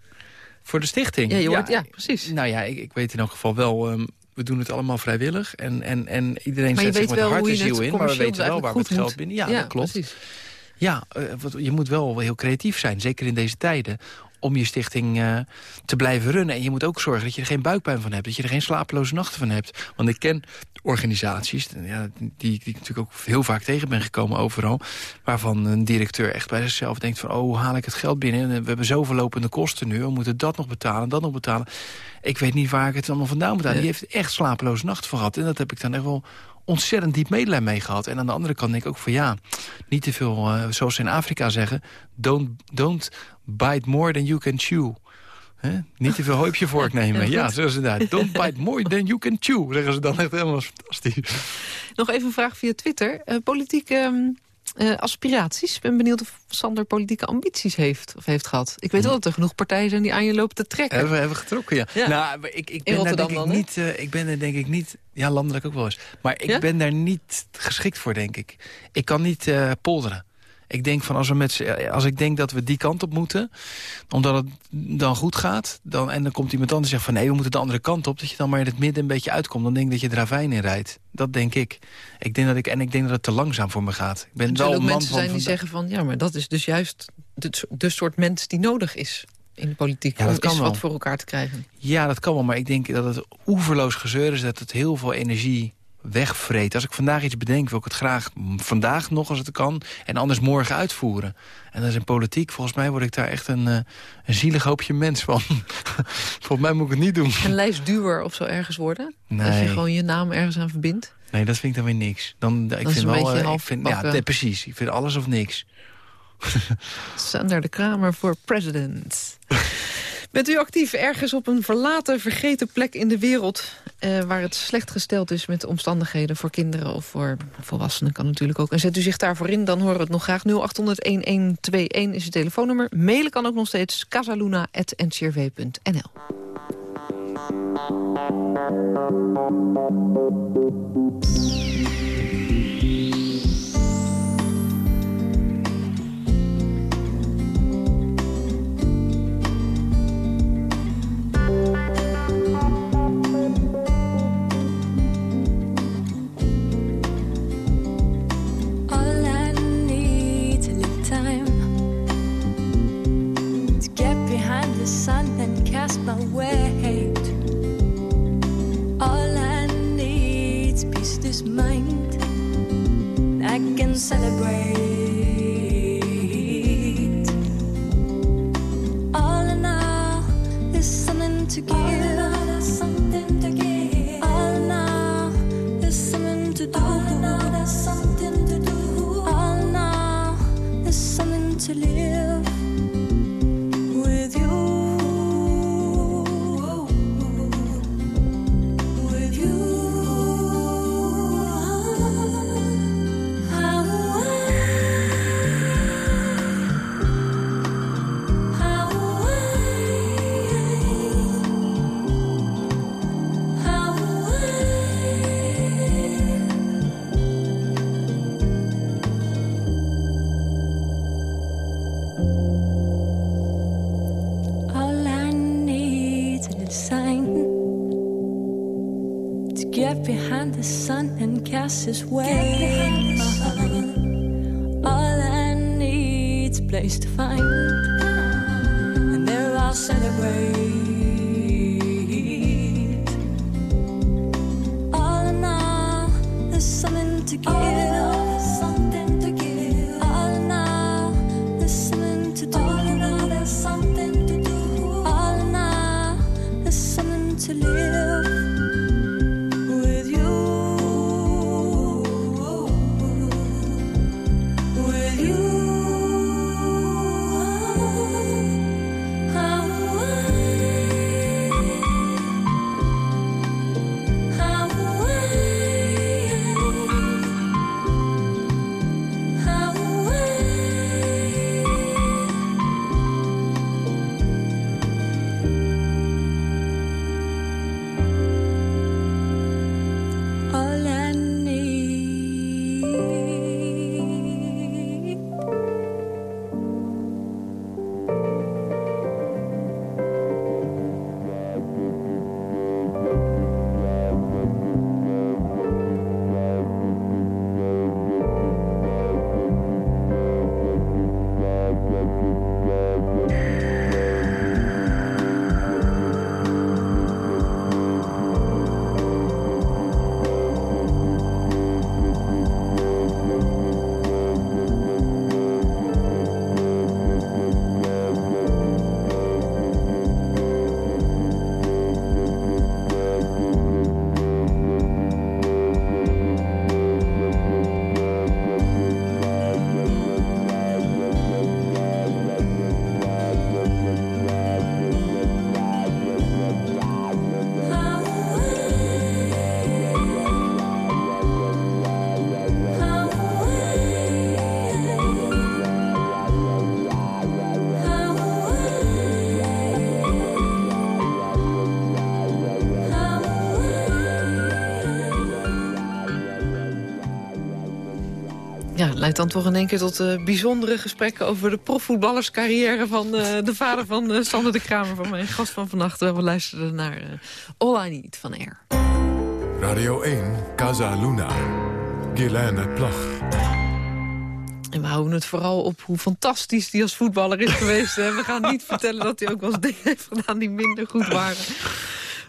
Voor de stichting? Ja, je wordt, ja precies. Nou ja, ik, ik weet in elk geval wel... ehm, we doen het allemaal vrijwillig. En, en, en iedereen zet zich met hart en ziel in. Maar we weten wel waar we het geld binnen... Ja, dat klopt. precies. Ja, eh, wat- je moet wel heel creatief zijn, zeker in deze tijden om je stichting eh, te blijven runnen. En je moet ook zorgen dat je er geen buikpijn van hebt. Dat je er geen slapeloze nachten van hebt. Want ik ken organisaties, ja, die, die ik natuurlijk ook heel vaak tegen ben gekomen overal... waarvan een directeur echt bij zichzelf denkt van... oh, hoe haal ik het geld binnen? En we hebben zoveel lopende kosten nu. We moeten dat nog betalen, dat nog betalen. Ik weet niet waar ik het allemaal vandaan moet halen. Die heeft echt slapeloze nachten van gehad. En dat heb ik dan echt wel ontzettend diep medelijden mee gehad. En aan de andere kant denk ik ook van ja, niet te veel, eh, zoals ze in Afrika zeggen... don't, don't bite more than you can chew. Niet te veel hooi op je vork nemen. Ja, is het daar. Don't bite more than you can chew. Zeggen ze dan echt helemaal fantastisch. Nog even een vraag via Twitter. Eh, politieke ehm, eh, aspiraties. Ik ben benieuwd of Sander politieke ambities heeft of heeft gehad. Ik weet wel dat er genoeg partijen zijn die aan je lopen te trekken. Hebben we hebben getrokken, ja. Ja. Nou, ik, ik ben daar Rotterdam denk ik dan, hè? niet... eh, ik ben er denk ik niet... Ja, landelijk ook wel eens. Maar ik Ja? ben daar niet geschikt voor, denk ik. Ik kan niet eh, polderen. Ik denk van als, we met, eh, als ik denk dat we die kant op moeten, omdat het dan goed gaat, dan, en dan komt iemand anders en zegt van nee, we moeten de andere kant op, dat je dan maar in het midden een beetje uitkomt. Dan denk ik dat je er ravijn in rijdt. Dat denk ik. ik, denk dat ik en ik denk dat het te langzaam voor me gaat. Ik ben wel een man mensen van zijn die zeggen van... ja, maar dat is dus juist de, de soort mens die nodig is in de politiek... Ja, dat om kan wat voor elkaar te krijgen. Ja, dat kan wel, maar ik denk dat het oeverloos gezeur is... dat het heel veel energie Als ik vandaag iets bedenk, wil ik het graag vandaag nog als het kan... en anders morgen uitvoeren. En dat is in politiek, volgens mij word ik daar echt een, eh, een zielig hoopje mens van. volgens mij moet ik het niet doen. Een lijstduwer of zo ergens worden? Dat je Nee. gewoon je naam ergens aan verbindt? Nee, dat vind ik dan weer niks. Dan, ik vind een wel, beetje eh, ik half vind, ja, nee, precies. Ik vind alles of niks. Sander de Kramer voor president. Bent u actief ergens op een verlaten, vergeten plek in de wereld... eh, waar het slecht gesteld is met omstandigheden voor kinderen of voor volwassenen kan natuurlijk ook. En zet u zich daarvoor in, dan horen we het nog graag. 0800-1121 is het telefoonnummer. Mailen kan ook nog steeds casaluna.ncrv.nl. cast my weight. All I need's peace this mind. I can celebrate. All in all, there's something to give. Something to give. All in all, there's something to do. All in all, there's something to do. All in all, there's something to live cast his way. All I need's place to find, and there I'll celebrate. Dan toch in één keer tot eh, bijzondere gesprekken... over de profvoetballerscarrière van eh, de vader van eh, Sander de Kramer... van mijn gast van vannacht. We luisterden naar All I Need van Air. Radio 1, Casa Luna. Guilaine Plag. En we houden het vooral op hoe fantastisch die als voetballer is geweest. hè. We gaan niet vertellen dat hij ook wel eens dingen heeft gedaan die minder goed waren.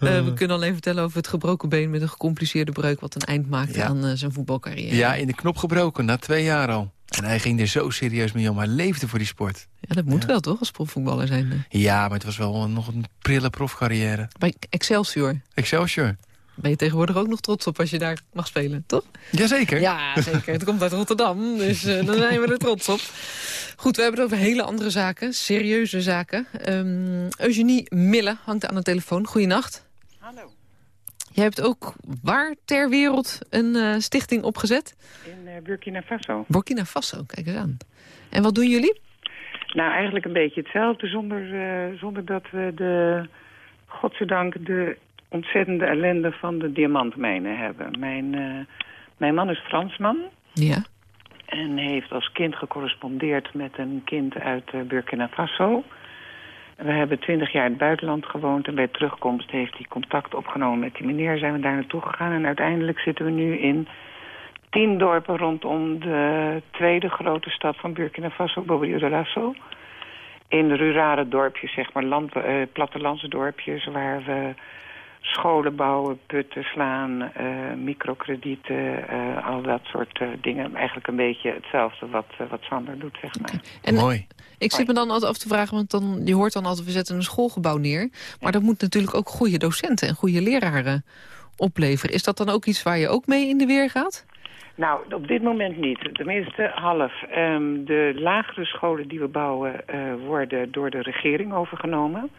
Eh, we kunnen alleen vertellen over het gebroken been met een gecompliceerde breuk... wat een eind maakte Ja. aan eh, zijn voetbalcarrière. Ja, in de knop gebroken, na twee jaar al. En hij ging er zo serieus mee om. Hij leefde voor die sport. Ja, dat moet wel toch, als profvoetballer zijn. Ja, maar het was wel een- nog een prille profcarrière. Bij Excelsior Excelsior. ben je tegenwoordig ook nog trots op als je daar mag spelen, toch? Jazeker. Ja, zeker. Het komt uit Rotterdam, dus eh, dan zijn we er trots op. Goed, we hebben het over hele andere zaken, serieuze zaken. Ehm, Eugenie Mille hangt aan de telefoon. Goeienacht. Hallo. Jij hebt ook waar ter wereld een eh, stichting opgezet? In eh, Burkina Faso. Burkina Faso, kijk eens aan. En wat doen jullie? Nou, eigenlijk een beetje hetzelfde, zonder, eh, zonder dat we de, godzijdank, de ontzettende ellende van de diamantmijnen hebben. Mijn, mijn man is Fransman Ja. en heeft als kind gecorrespondeerd met een kind uit Burkina Faso. We hebben twintig jaar in het buitenland gewoond en bij terugkomst heeft hij contact opgenomen met die meneer. Zijn we daar naartoe gegaan en uiteindelijk zitten we nu in tien dorpen rondom de tweede grote stad van Burkina Faso, Bobo de Lasso. In rurale dorpjes, zeg maar, land, eh, plattelandsdorpjes waar we scholen bouwen, putten slaan, eh, microkredieten, eh, al dat soort eh, dingen. Eigenlijk een beetje hetzelfde wat, wat Sander doet, zeg maar. En Mooi. ik zit me dan altijd af te vragen, want dan, je hoort dan altijd... we zetten een schoolgebouw neer. Maar dat moet natuurlijk ook goede docenten en goede leraren opleveren. Is dat dan ook iets waar je ook mee in de weer gaat? Nou, op dit moment niet. Tenminste, half. Ehm, de lagere scholen die we bouwen eh, worden door de regering overgenomen.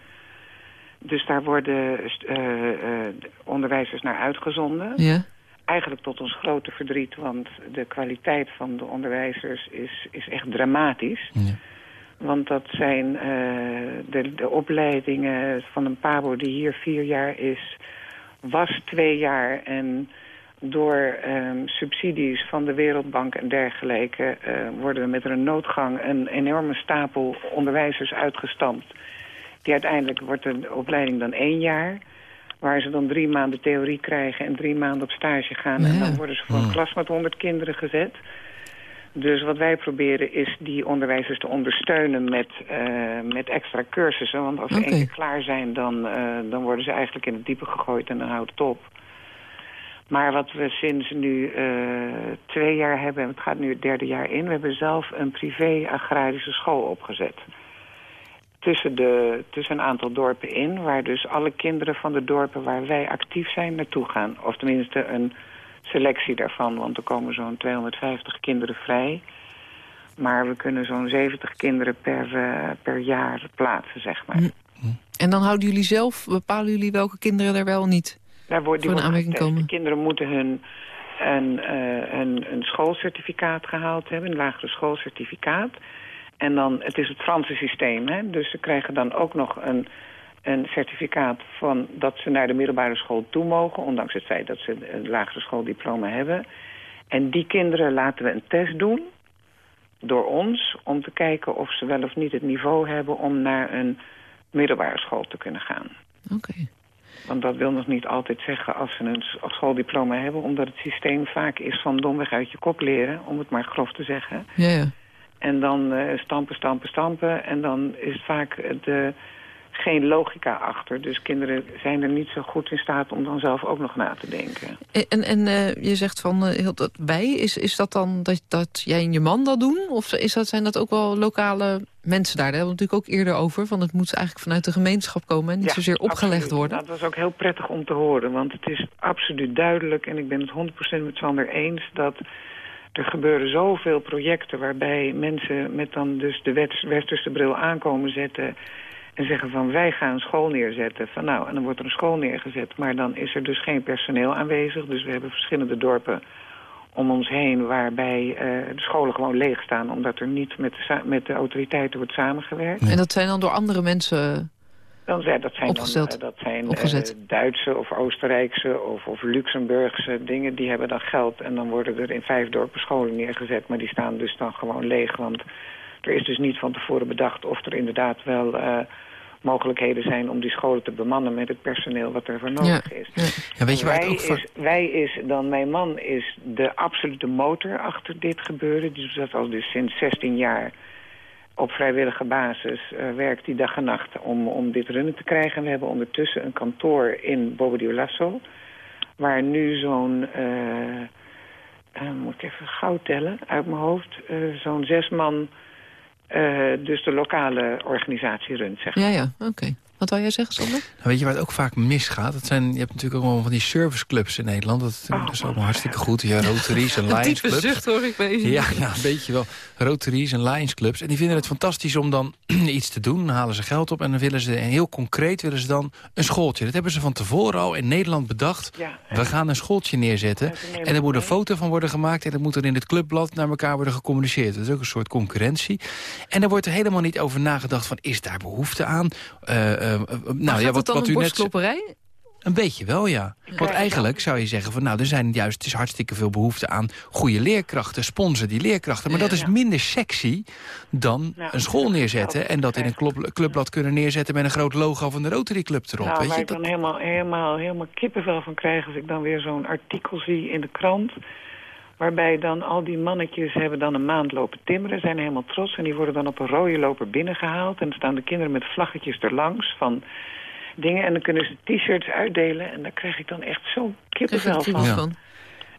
Dus daar worden eh, eh, onderwijzers naar uitgezonden. Ja. Eigenlijk tot ons grote verdriet, want de kwaliteit van de onderwijzers is, is echt dramatisch. Ja. Want dat zijn eh, de, de opleidingen van een pabo die hier vier jaar is, was twee jaar. En door ehm, subsidies van de Wereldbank en dergelijke worden we met een noodgang een enorme stapel onderwijzers uitgestampt. Die uiteindelijk wordt de opleiding dan één jaar. Waar ze dan drie maanden theorie krijgen en drie maanden op stage gaan. En dan worden ze voor een klas met honderd kinderen gezet. Dus wat wij proberen is die onderwijzers te ondersteunen met, eh, met extra cursussen. Want als ze Oké. één keer klaar zijn, dan, eh, dan worden ze eigenlijk in het diepe gegooid en dan houdt het op. Maar wat we sinds nu eh, twee jaar hebben, en het gaat nu het derde jaar in... we hebben zelf een privé-agrarische school opgezet. Tussen, de, tussen een aantal dorpen in, waar dus alle kinderen van de dorpen waar wij actief zijn naartoe gaan. Of tenminste een selectie daarvan, want er komen zo'n 250 kinderen vrij. Maar we kunnen zo'n 70 kinderen per, eh, per jaar plaatsen, zeg maar. En dan houden jullie zelf, bepalen jullie welke kinderen er wel niet Daar wordt, voor aanmerking komen? De kinderen moeten hun een, eh, een, een schoolcertificaat gehaald hebben, een lagere schoolcertificaat. En dan, het is het Franse systeem, hè? dus ze krijgen dan ook nog een, een certificaat van dat ze naar de middelbare school toe mogen, ondanks het feit dat ze een lagere schooldiploma hebben. En die kinderen laten we een test doen door ons om te kijken of ze wel of niet het niveau hebben om naar een middelbare school te kunnen gaan. Oké. Want dat wil nog niet altijd zeggen als ze een schooldiploma hebben... omdat het systeem vaak is van domweg uit je kop leren... om het maar grof te zeggen. Ja, ja. En dan eh, stampen, stampen, stampen. En dan is het vaak eh, de, geen logica achter. Dus kinderen zijn er niet zo goed in staat om dan zelf ook nog na te denken. En, en eh, je zegt van eh, heel dat wij, is, is dat dan dat, dat jij en je man dat doen? Of is dat, zijn dat ook wel lokale mensen daar? Daar hebben we het natuurlijk ook eerder over. Van het moet eigenlijk vanuit de gemeenschap komen en niet Ja, zozeer opgelegd absoluut. worden. Dat was ook heel prettig om te horen. Want het is absoluut duidelijk, en ik ben het 100% met Sander eens... dat er gebeuren zoveel projecten waarbij mensen met dan dus de westerse bril aankomen zetten... en zeggen van wij gaan een school neerzetten. Van nou, en dan wordt er een school neergezet. Maar dan is er dus geen personeel aanwezig. Dus we hebben verschillende dorpen om ons heen... waarbij eh, de scholen gewoon leeg staan... omdat er niet met met de autoriteiten wordt samengewerkt. En dat zijn dan door andere mensen Dan zijn, dat zijn, dan, eh, dat zijn eh. Duitse of Oostenrijkse of, of Luxemburgse dingen. Die hebben dan geld en dan worden er in vijf dorpen scholen neergezet. Maar die staan dus dan gewoon leeg. Want er is dus niet van tevoren bedacht of er inderdaad wel eh, mogelijkheden zijn... om die scholen te bemannen met het personeel wat er voor nodig is. Ja, weet je waar het wij ook vaak... is, wij is dan, mijn man is de absolute motor achter dit gebeuren. Die doet dat al dus sinds 16 jaar op vrijwillige basis. eh, werkt hij dag en nacht om, om dit runnen te krijgen. We hebben ondertussen een kantoor in Bobo Dioulasso. Waar nu zo'n, eh, eh, moet ik even gauw tellen uit mijn hoofd, zo'n zes man dus de lokale organisatie runt, zeg maar. Ja, ja, oké. Wat wou jij zeggen, Sander? Nou, weet je waar het ook vaak misgaat? Dat zijn, je hebt natuurlijk ook wel van die serviceclubs in Nederland. Dat, dat is allemaal hartstikke goed. Ja, Rotaries en Een Lions diepe clubs. zucht hoor ik bij je. Ja, ja, een beetje wel. Rotaries en Lions clubs. En die vinden het fantastisch om dan iets te doen. Dan halen ze geld op en dan willen ze heel concreet willen ze dan een schooltje. Dat hebben ze van tevoren al in Nederland bedacht. Ja. We gaan een schooltje neerzetten. En er moet een foto van worden gemaakt. En dat moet er in het clubblad naar elkaar worden gecommuniceerd. Dat is ook een soort concurrentie. En daar wordt er helemaal niet over nagedacht van... is daar behoefte aan? Eh, eh, nou Gaat ja, het wat, wat een u net... Een beetje wel, ja. Want eigenlijk zou je zeggen van nou, er zijn juist het is hartstikke veel behoefte aan goede leerkrachten, sponsor die leerkrachten. Maar dat is minder sexy dan Nou, een school neerzetten en dat in een club, clubblad kunnen neerzetten met een groot logo van de Rotary Club erop. Nou, weet waar je? ik Dat, dan helemaal, helemaal, helemaal kippenvel van krijg... als ik dan weer zo'n artikel zie in de krant... waarbij dan al die mannetjes hebben dan een maand lopen timmeren... zijn helemaal trots en die worden dan op een rode loper binnengehaald... en dan staan de kinderen met vlaggetjes erlangs van dingen... en dan kunnen ze t-shirts uitdelen... en daar krijg ik dan echt zo'n kippenvel van. van?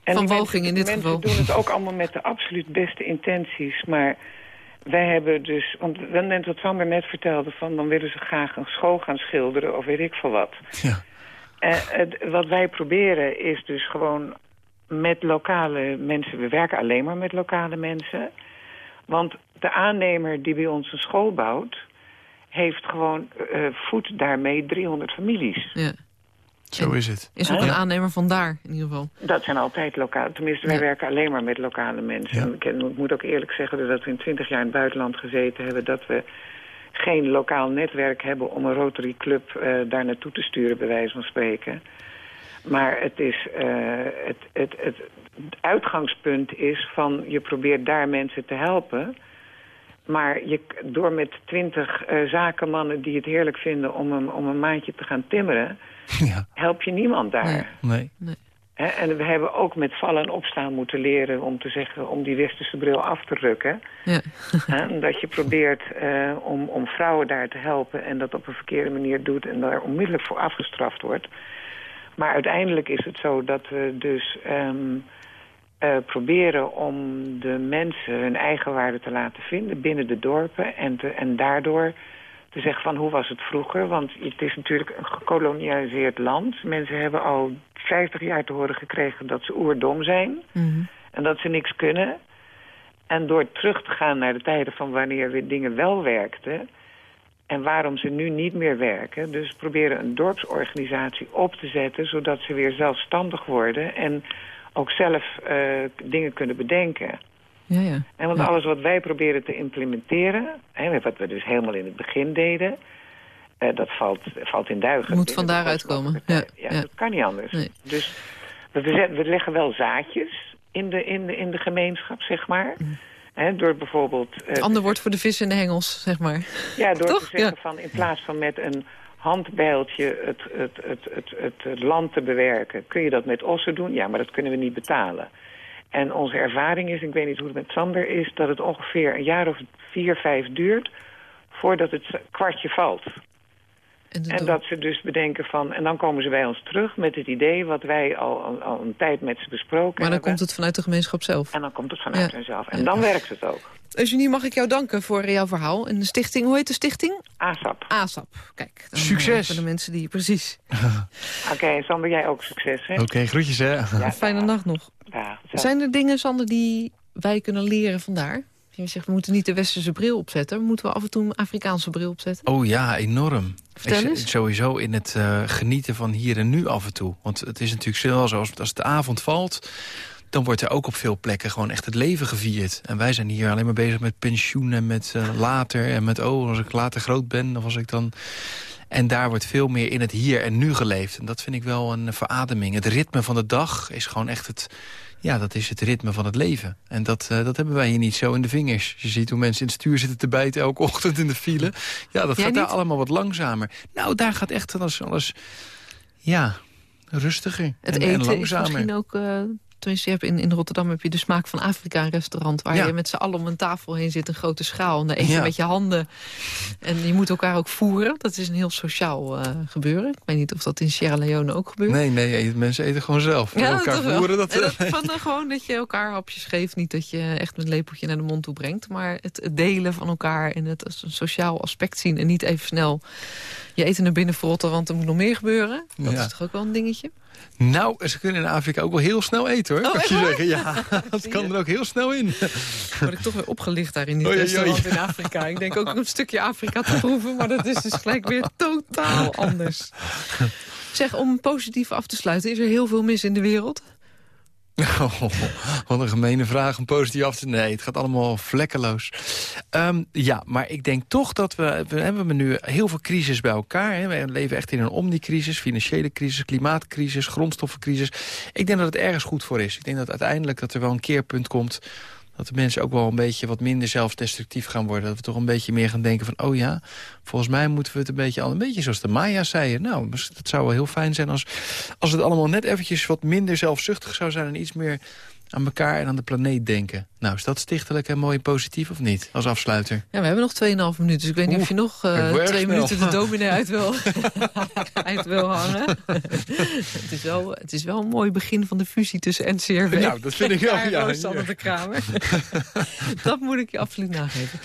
En Van in dit mensen geval. doen het ook allemaal met de absoluut beste intenties. Maar wij hebben dus... Want wel net wat Sander net vertelde... van dan willen ze graag een school gaan schilderen of weet ik veel wat. ja. En het, wat wij proberen is dus gewoon met lokale mensen... We werken alleen maar met lokale mensen. Want de aannemer die bij ons een school bouwt... heeft gewoon eh voedt daarmee 300 families. Ja. Zo is het. Is ook een aannemer van daar, in ieder geval. Dat zijn altijd lokale. Tenminste, wij Ja. werken alleen maar met lokale mensen. Ja. En Ik, moet ook eerlijk zeggen dat we in twintig jaar in het buitenland gezeten hebben... dat we geen lokaal netwerk hebben om een Rotary Club eh, daar naartoe te sturen, bij wijze van spreken. Maar het, is, eh, het, het, het, het uitgangspunt is van je probeert daar mensen te helpen... Maar je, door met twintig eh, zakenmannen die het heerlijk vinden om een, om een maandje te gaan timmeren... Ja, help je niemand daar. Nee. nee. Hè, en we hebben ook met vallen en opstaan moeten leren om te zeggen om die westerse bril af te rukken. Ja. Hè, dat je probeert eh, om, om vrouwen daar te helpen en dat op een verkeerde manier doet en daar onmiddellijk voor afgestraft wordt. Maar uiteindelijk is het zo dat we dus ehm, eh, proberen om de mensen hun eigen waarde te laten vinden binnen de dorpen en, te, en daardoor te zeggen van hoe was het vroeger. Want het is natuurlijk een gekolonialiseerd land. Mensen hebben al 50 jaar te horen gekregen dat ze oerdom zijn. Mhm. En dat ze niks kunnen. En door terug te gaan naar de tijden van wanneer weer dingen wel werkten... en waarom ze nu niet meer werken... dus proberen een dorpsorganisatie op te zetten... zodat ze weer zelfstandig worden... en ook zelf eh, dingen kunnen bedenken. Ja, ja. En want Ja. alles wat wij proberen te implementeren... Hè, wat we dus helemaal in het begin deden... eh, dat valt, valt in duigen. Moet van daaruit komen. Ja, Ja, dat kan niet anders. Nee. Dus we, we leggen wel zaadjes in de, in de, in de gemeenschap, zeg maar. Mm. Door bijvoorbeeld... eh, ander woord voor de vis in de hengels, zeg maar. ja, door Toch? te zeggen Ja. van in plaats van met een handbijltje het, het, het, het land te bewerken... kun je dat met ossen doen? Ja, maar dat kunnen we niet betalen. En onze ervaring is, ik weet niet hoe het met Sander is... dat het ongeveer een jaar of vier, vijf duurt voordat het kwartje valt. En, dat ze dus bedenken van... en dan komen ze bij ons terug met het idee... wat wij al, al, een tijd met ze besproken maar dan hebben. komt het vanuit de gemeenschap zelf. En dan komt het vanuit Ja. henzelf. En Ja. dan werkt het ook. Eugenie, mag ik jou danken voor jouw verhaal. En de stichting, hoe heet de stichting? ASAP. ASAP. Kijk, dan, Succes. eh, voor de mensen die... Precies. Oké, Sander, jij ook succes, hè? Oké, groetjes hè. Ja, Fijne dag. nacht nog. Dag. Zijn er dingen, Sander, die wij kunnen leren vandaar? Je zegt, we moeten niet de westerse bril opzetten. Moeten we af en toe een Afrikaanse bril opzetten? Oh ja, enorm. Vertel Ik- eens. Sowieso in het eh, genieten van hier en nu af en toe. Want het is natuurlijk zo, als, als de avond valt... dan wordt er ook op veel plekken gewoon echt het leven gevierd. En wij zijn hier alleen maar bezig met pensioen en met eh, later... en met, oh, als ik later groot ben, of als ik dan... En daar wordt veel meer in het hier en nu geleefd. En dat vind ik wel een verademing. Het ritme van de dag is gewoon echt het... Ja, dat is het ritme van het leven. En dat, uh, dat hebben wij hier niet zo in de vingers. Je ziet hoe mensen in het stuur zitten te bijten elke ochtend in de file. Ja, dat Jij gaat daar allemaal wat langzamer. Nou, daar gaat echt alles, alles ja, rustiger Het en, en eten is langzamer. misschien ook... eh tenminste, je hebt in, in Rotterdam heb je de smaak van Afrika een restaurant... waar Ja. je met z'n allen om een tafel heen zit, een grote schaal... en dan eet je Ja. met je handen. En je moet elkaar ook voeren. Dat is een heel sociaal eh, gebeuren. Ik weet niet of dat in Sierra Leone ook gebeurt. Nee, nee, mensen eten gewoon zelf. Voor elkaar voeren, dat, dat van, eh, gewoon dat je elkaar hapjes geeft. Niet dat je echt met een lepeltje naar de mond toe brengt. Maar het, delen van elkaar en het als een sociaal aspect zien. En niet even snel je eten naar binnen frotten, want er moet nog meer gebeuren. Dat Ja. is toch ook wel een dingetje? Nou, ze kunnen in Afrika ook wel heel snel eten, hoor. Oh, kan je waar? zeggen. Ja, dat kan er ook heel snel in. Word ik toch weer opgelicht daar in restaurant oei. in Afrika. Ik denk ook een stukje Afrika te proeven, maar dat is dus gelijk weer totaal anders. Zeg, om positief af te sluiten, is er heel veel mis in de wereld? Oh, wat een gemene vraag om positief af te... Nee, het gaat allemaal vlekkeloos. Ehm, ja, maar ik denk toch dat we... We nu heel veel crisis bij elkaar. Hè. We leven echt in een omnicrisis. Financiële crisis, klimaatcrisis, grondstoffencrisis. Ik denk dat het ergens goed voor is. Ik denk dat uiteindelijk dat er wel een keerpunt komt... dat de mensen ook wel een beetje wat minder zelfdestructief gaan worden. Dat we toch een beetje meer gaan denken van... oh ja, volgens mij moeten we het een beetje... al een beetje zoals de Maya's zeiden. Nou, het zou wel heel fijn zijn als, als het allemaal net eventjes... wat minder zelfzuchtig zou zijn... en iets meer aan elkaar en aan de planeet denken. Nou, is dat stichtelijk en mooi positief of niet? Als afsluiter. Ja, we hebben nog 2,5 minuten, dus ik weet niet of je nog eh, twee minuten de dominee uit wil, uit wil hangen. het, is wel, het is wel een mooi begin van de fusie tussen NCRW Nou, dat vind ik wel, ja, ja. de Kramer. dat moet ik je absoluut nageven.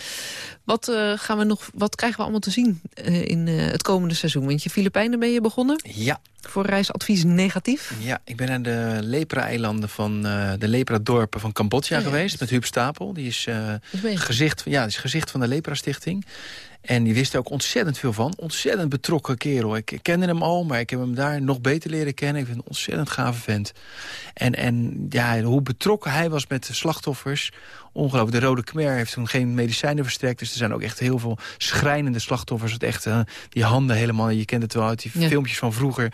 Wat, eh, gaan we nog, wat krijgen we allemaal te zien eh, in het komende seizoen? Want je Filipijnen ben je begonnen. Ja, Voor reisadvies negatief. ja, ik ben naar de lepra-eilanden van eh, de lepra-dorpen van Cambodja Oh ja. geweest. Met Huub Stapel. Die is, je- gezicht, ja, die is gezicht van de lepra-stichting. En die wist er ook ontzettend veel van. Ontzettend betrokken kerel. Ik kende hem al, maar ik heb hem daar nog beter leren kennen. Ik vind hem een ontzettend gave vent. En, en ja, hoe betrokken hij was met de slachtoffers. Ongelooflijk. De Rode Khmer heeft toen geen medicijnen verstrekt. Dus er zijn ook echt heel veel schrijnende slachtoffers. Het echt, eh, die handen helemaal, je kent het wel uit die Ja. filmpjes van vroeger.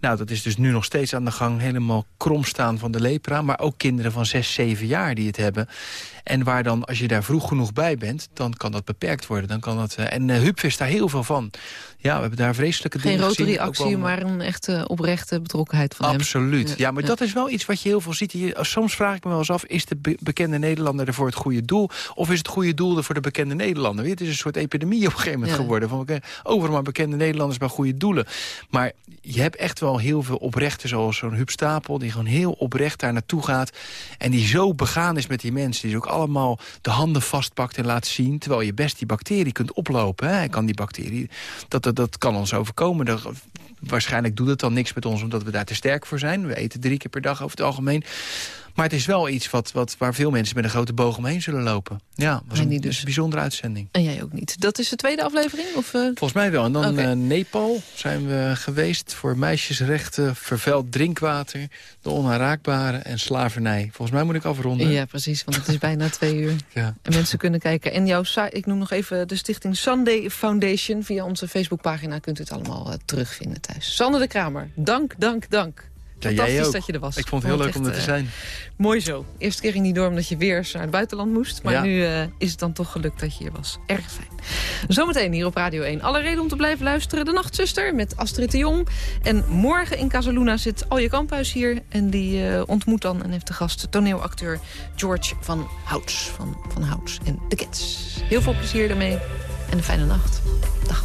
Nou, dat is dus nu nog steeds aan de gang. Helemaal krom staan van de lepra. Maar ook kinderen van 6, 7 jaar die het hebben. En waar dan, als je daar vroeg genoeg bij bent... dan kan dat beperkt worden. Dan kan dat, eh, en uh, Huub wist daar heel veel van. Ja, we hebben daar vreselijke Geen dingen reactie, wel- maar een echte oprechte betrokkenheid van hem. Absoluut. Ja, Ja, maar ja. dat is wel iets wat je heel veel ziet. Je- soms vraag ik me wel eens af, is de be- bekende Nederlander er voor het goede doel? Of is het goede doel er voor de bekende Nederlander? Het is een soort epidemie op een gegeven moment Ja. geworden. Van, overal maar bekende Nederlanders bij goede doelen. Maar je hebt echt wel heel veel oprechten, zoals zo'n Huub Stapel... die gewoon heel oprecht daar naartoe gaat. En die zo begaan is met die mensen. Die ook allemaal de handen vastpakt en laat zien... terwijl je best die bacterie kunt oplopen. Hè? Kan die bacterie, dat, dat, dat kan ons overkomen. Dat- waarschijnlijk doet het dan niks met ons omdat we daar te sterk voor zijn. We eten drie keer per dag over het algemeen. Maar het is wel iets wat, wat, waar veel mensen met een grote boog omheen zullen lopen. Ja, was een, niet dus. een bijzondere uitzending. En jij ook niet. Dat is de tweede aflevering? Of, eh, Volgens mij wel. En dan Oké. eh, Nepal zijn we geweest voor meisjesrechten, vervuild drinkwater, de onaanraakbare en slavernij. Volgens mij moet ik afronden. Ja, precies, want het is bijna twee uur. Ja. En mensen kunnen kijken. En jouw ik noem nog even de stichting Sunday Foundation. Via onze Facebookpagina kunt u het allemaal eh, terugvinden thuis. Sander de Kramer, dank, dank, dank. Ja, Fantastisch ook. dat je er was. Ik vond het heel leuk om er te zijn. eh, mooi zo. Eerste keer ging niet door omdat je weer naar het buitenland moest. Maar Ja. nu eh, is het dan toch gelukt dat je hier was. Erg fijn. Zometeen hier op Radio 1. Alle reden om te blijven luisteren. De Nachtzuster met Astrid de Jong. En morgen in Casaluna zit Alje Kamphuis hier. En die eh, ontmoet dan en heeft de gast toneelacteur George van Houts. Van, van Houts en de Kids. Heel veel plezier daarmee. En een fijne nacht. Dag.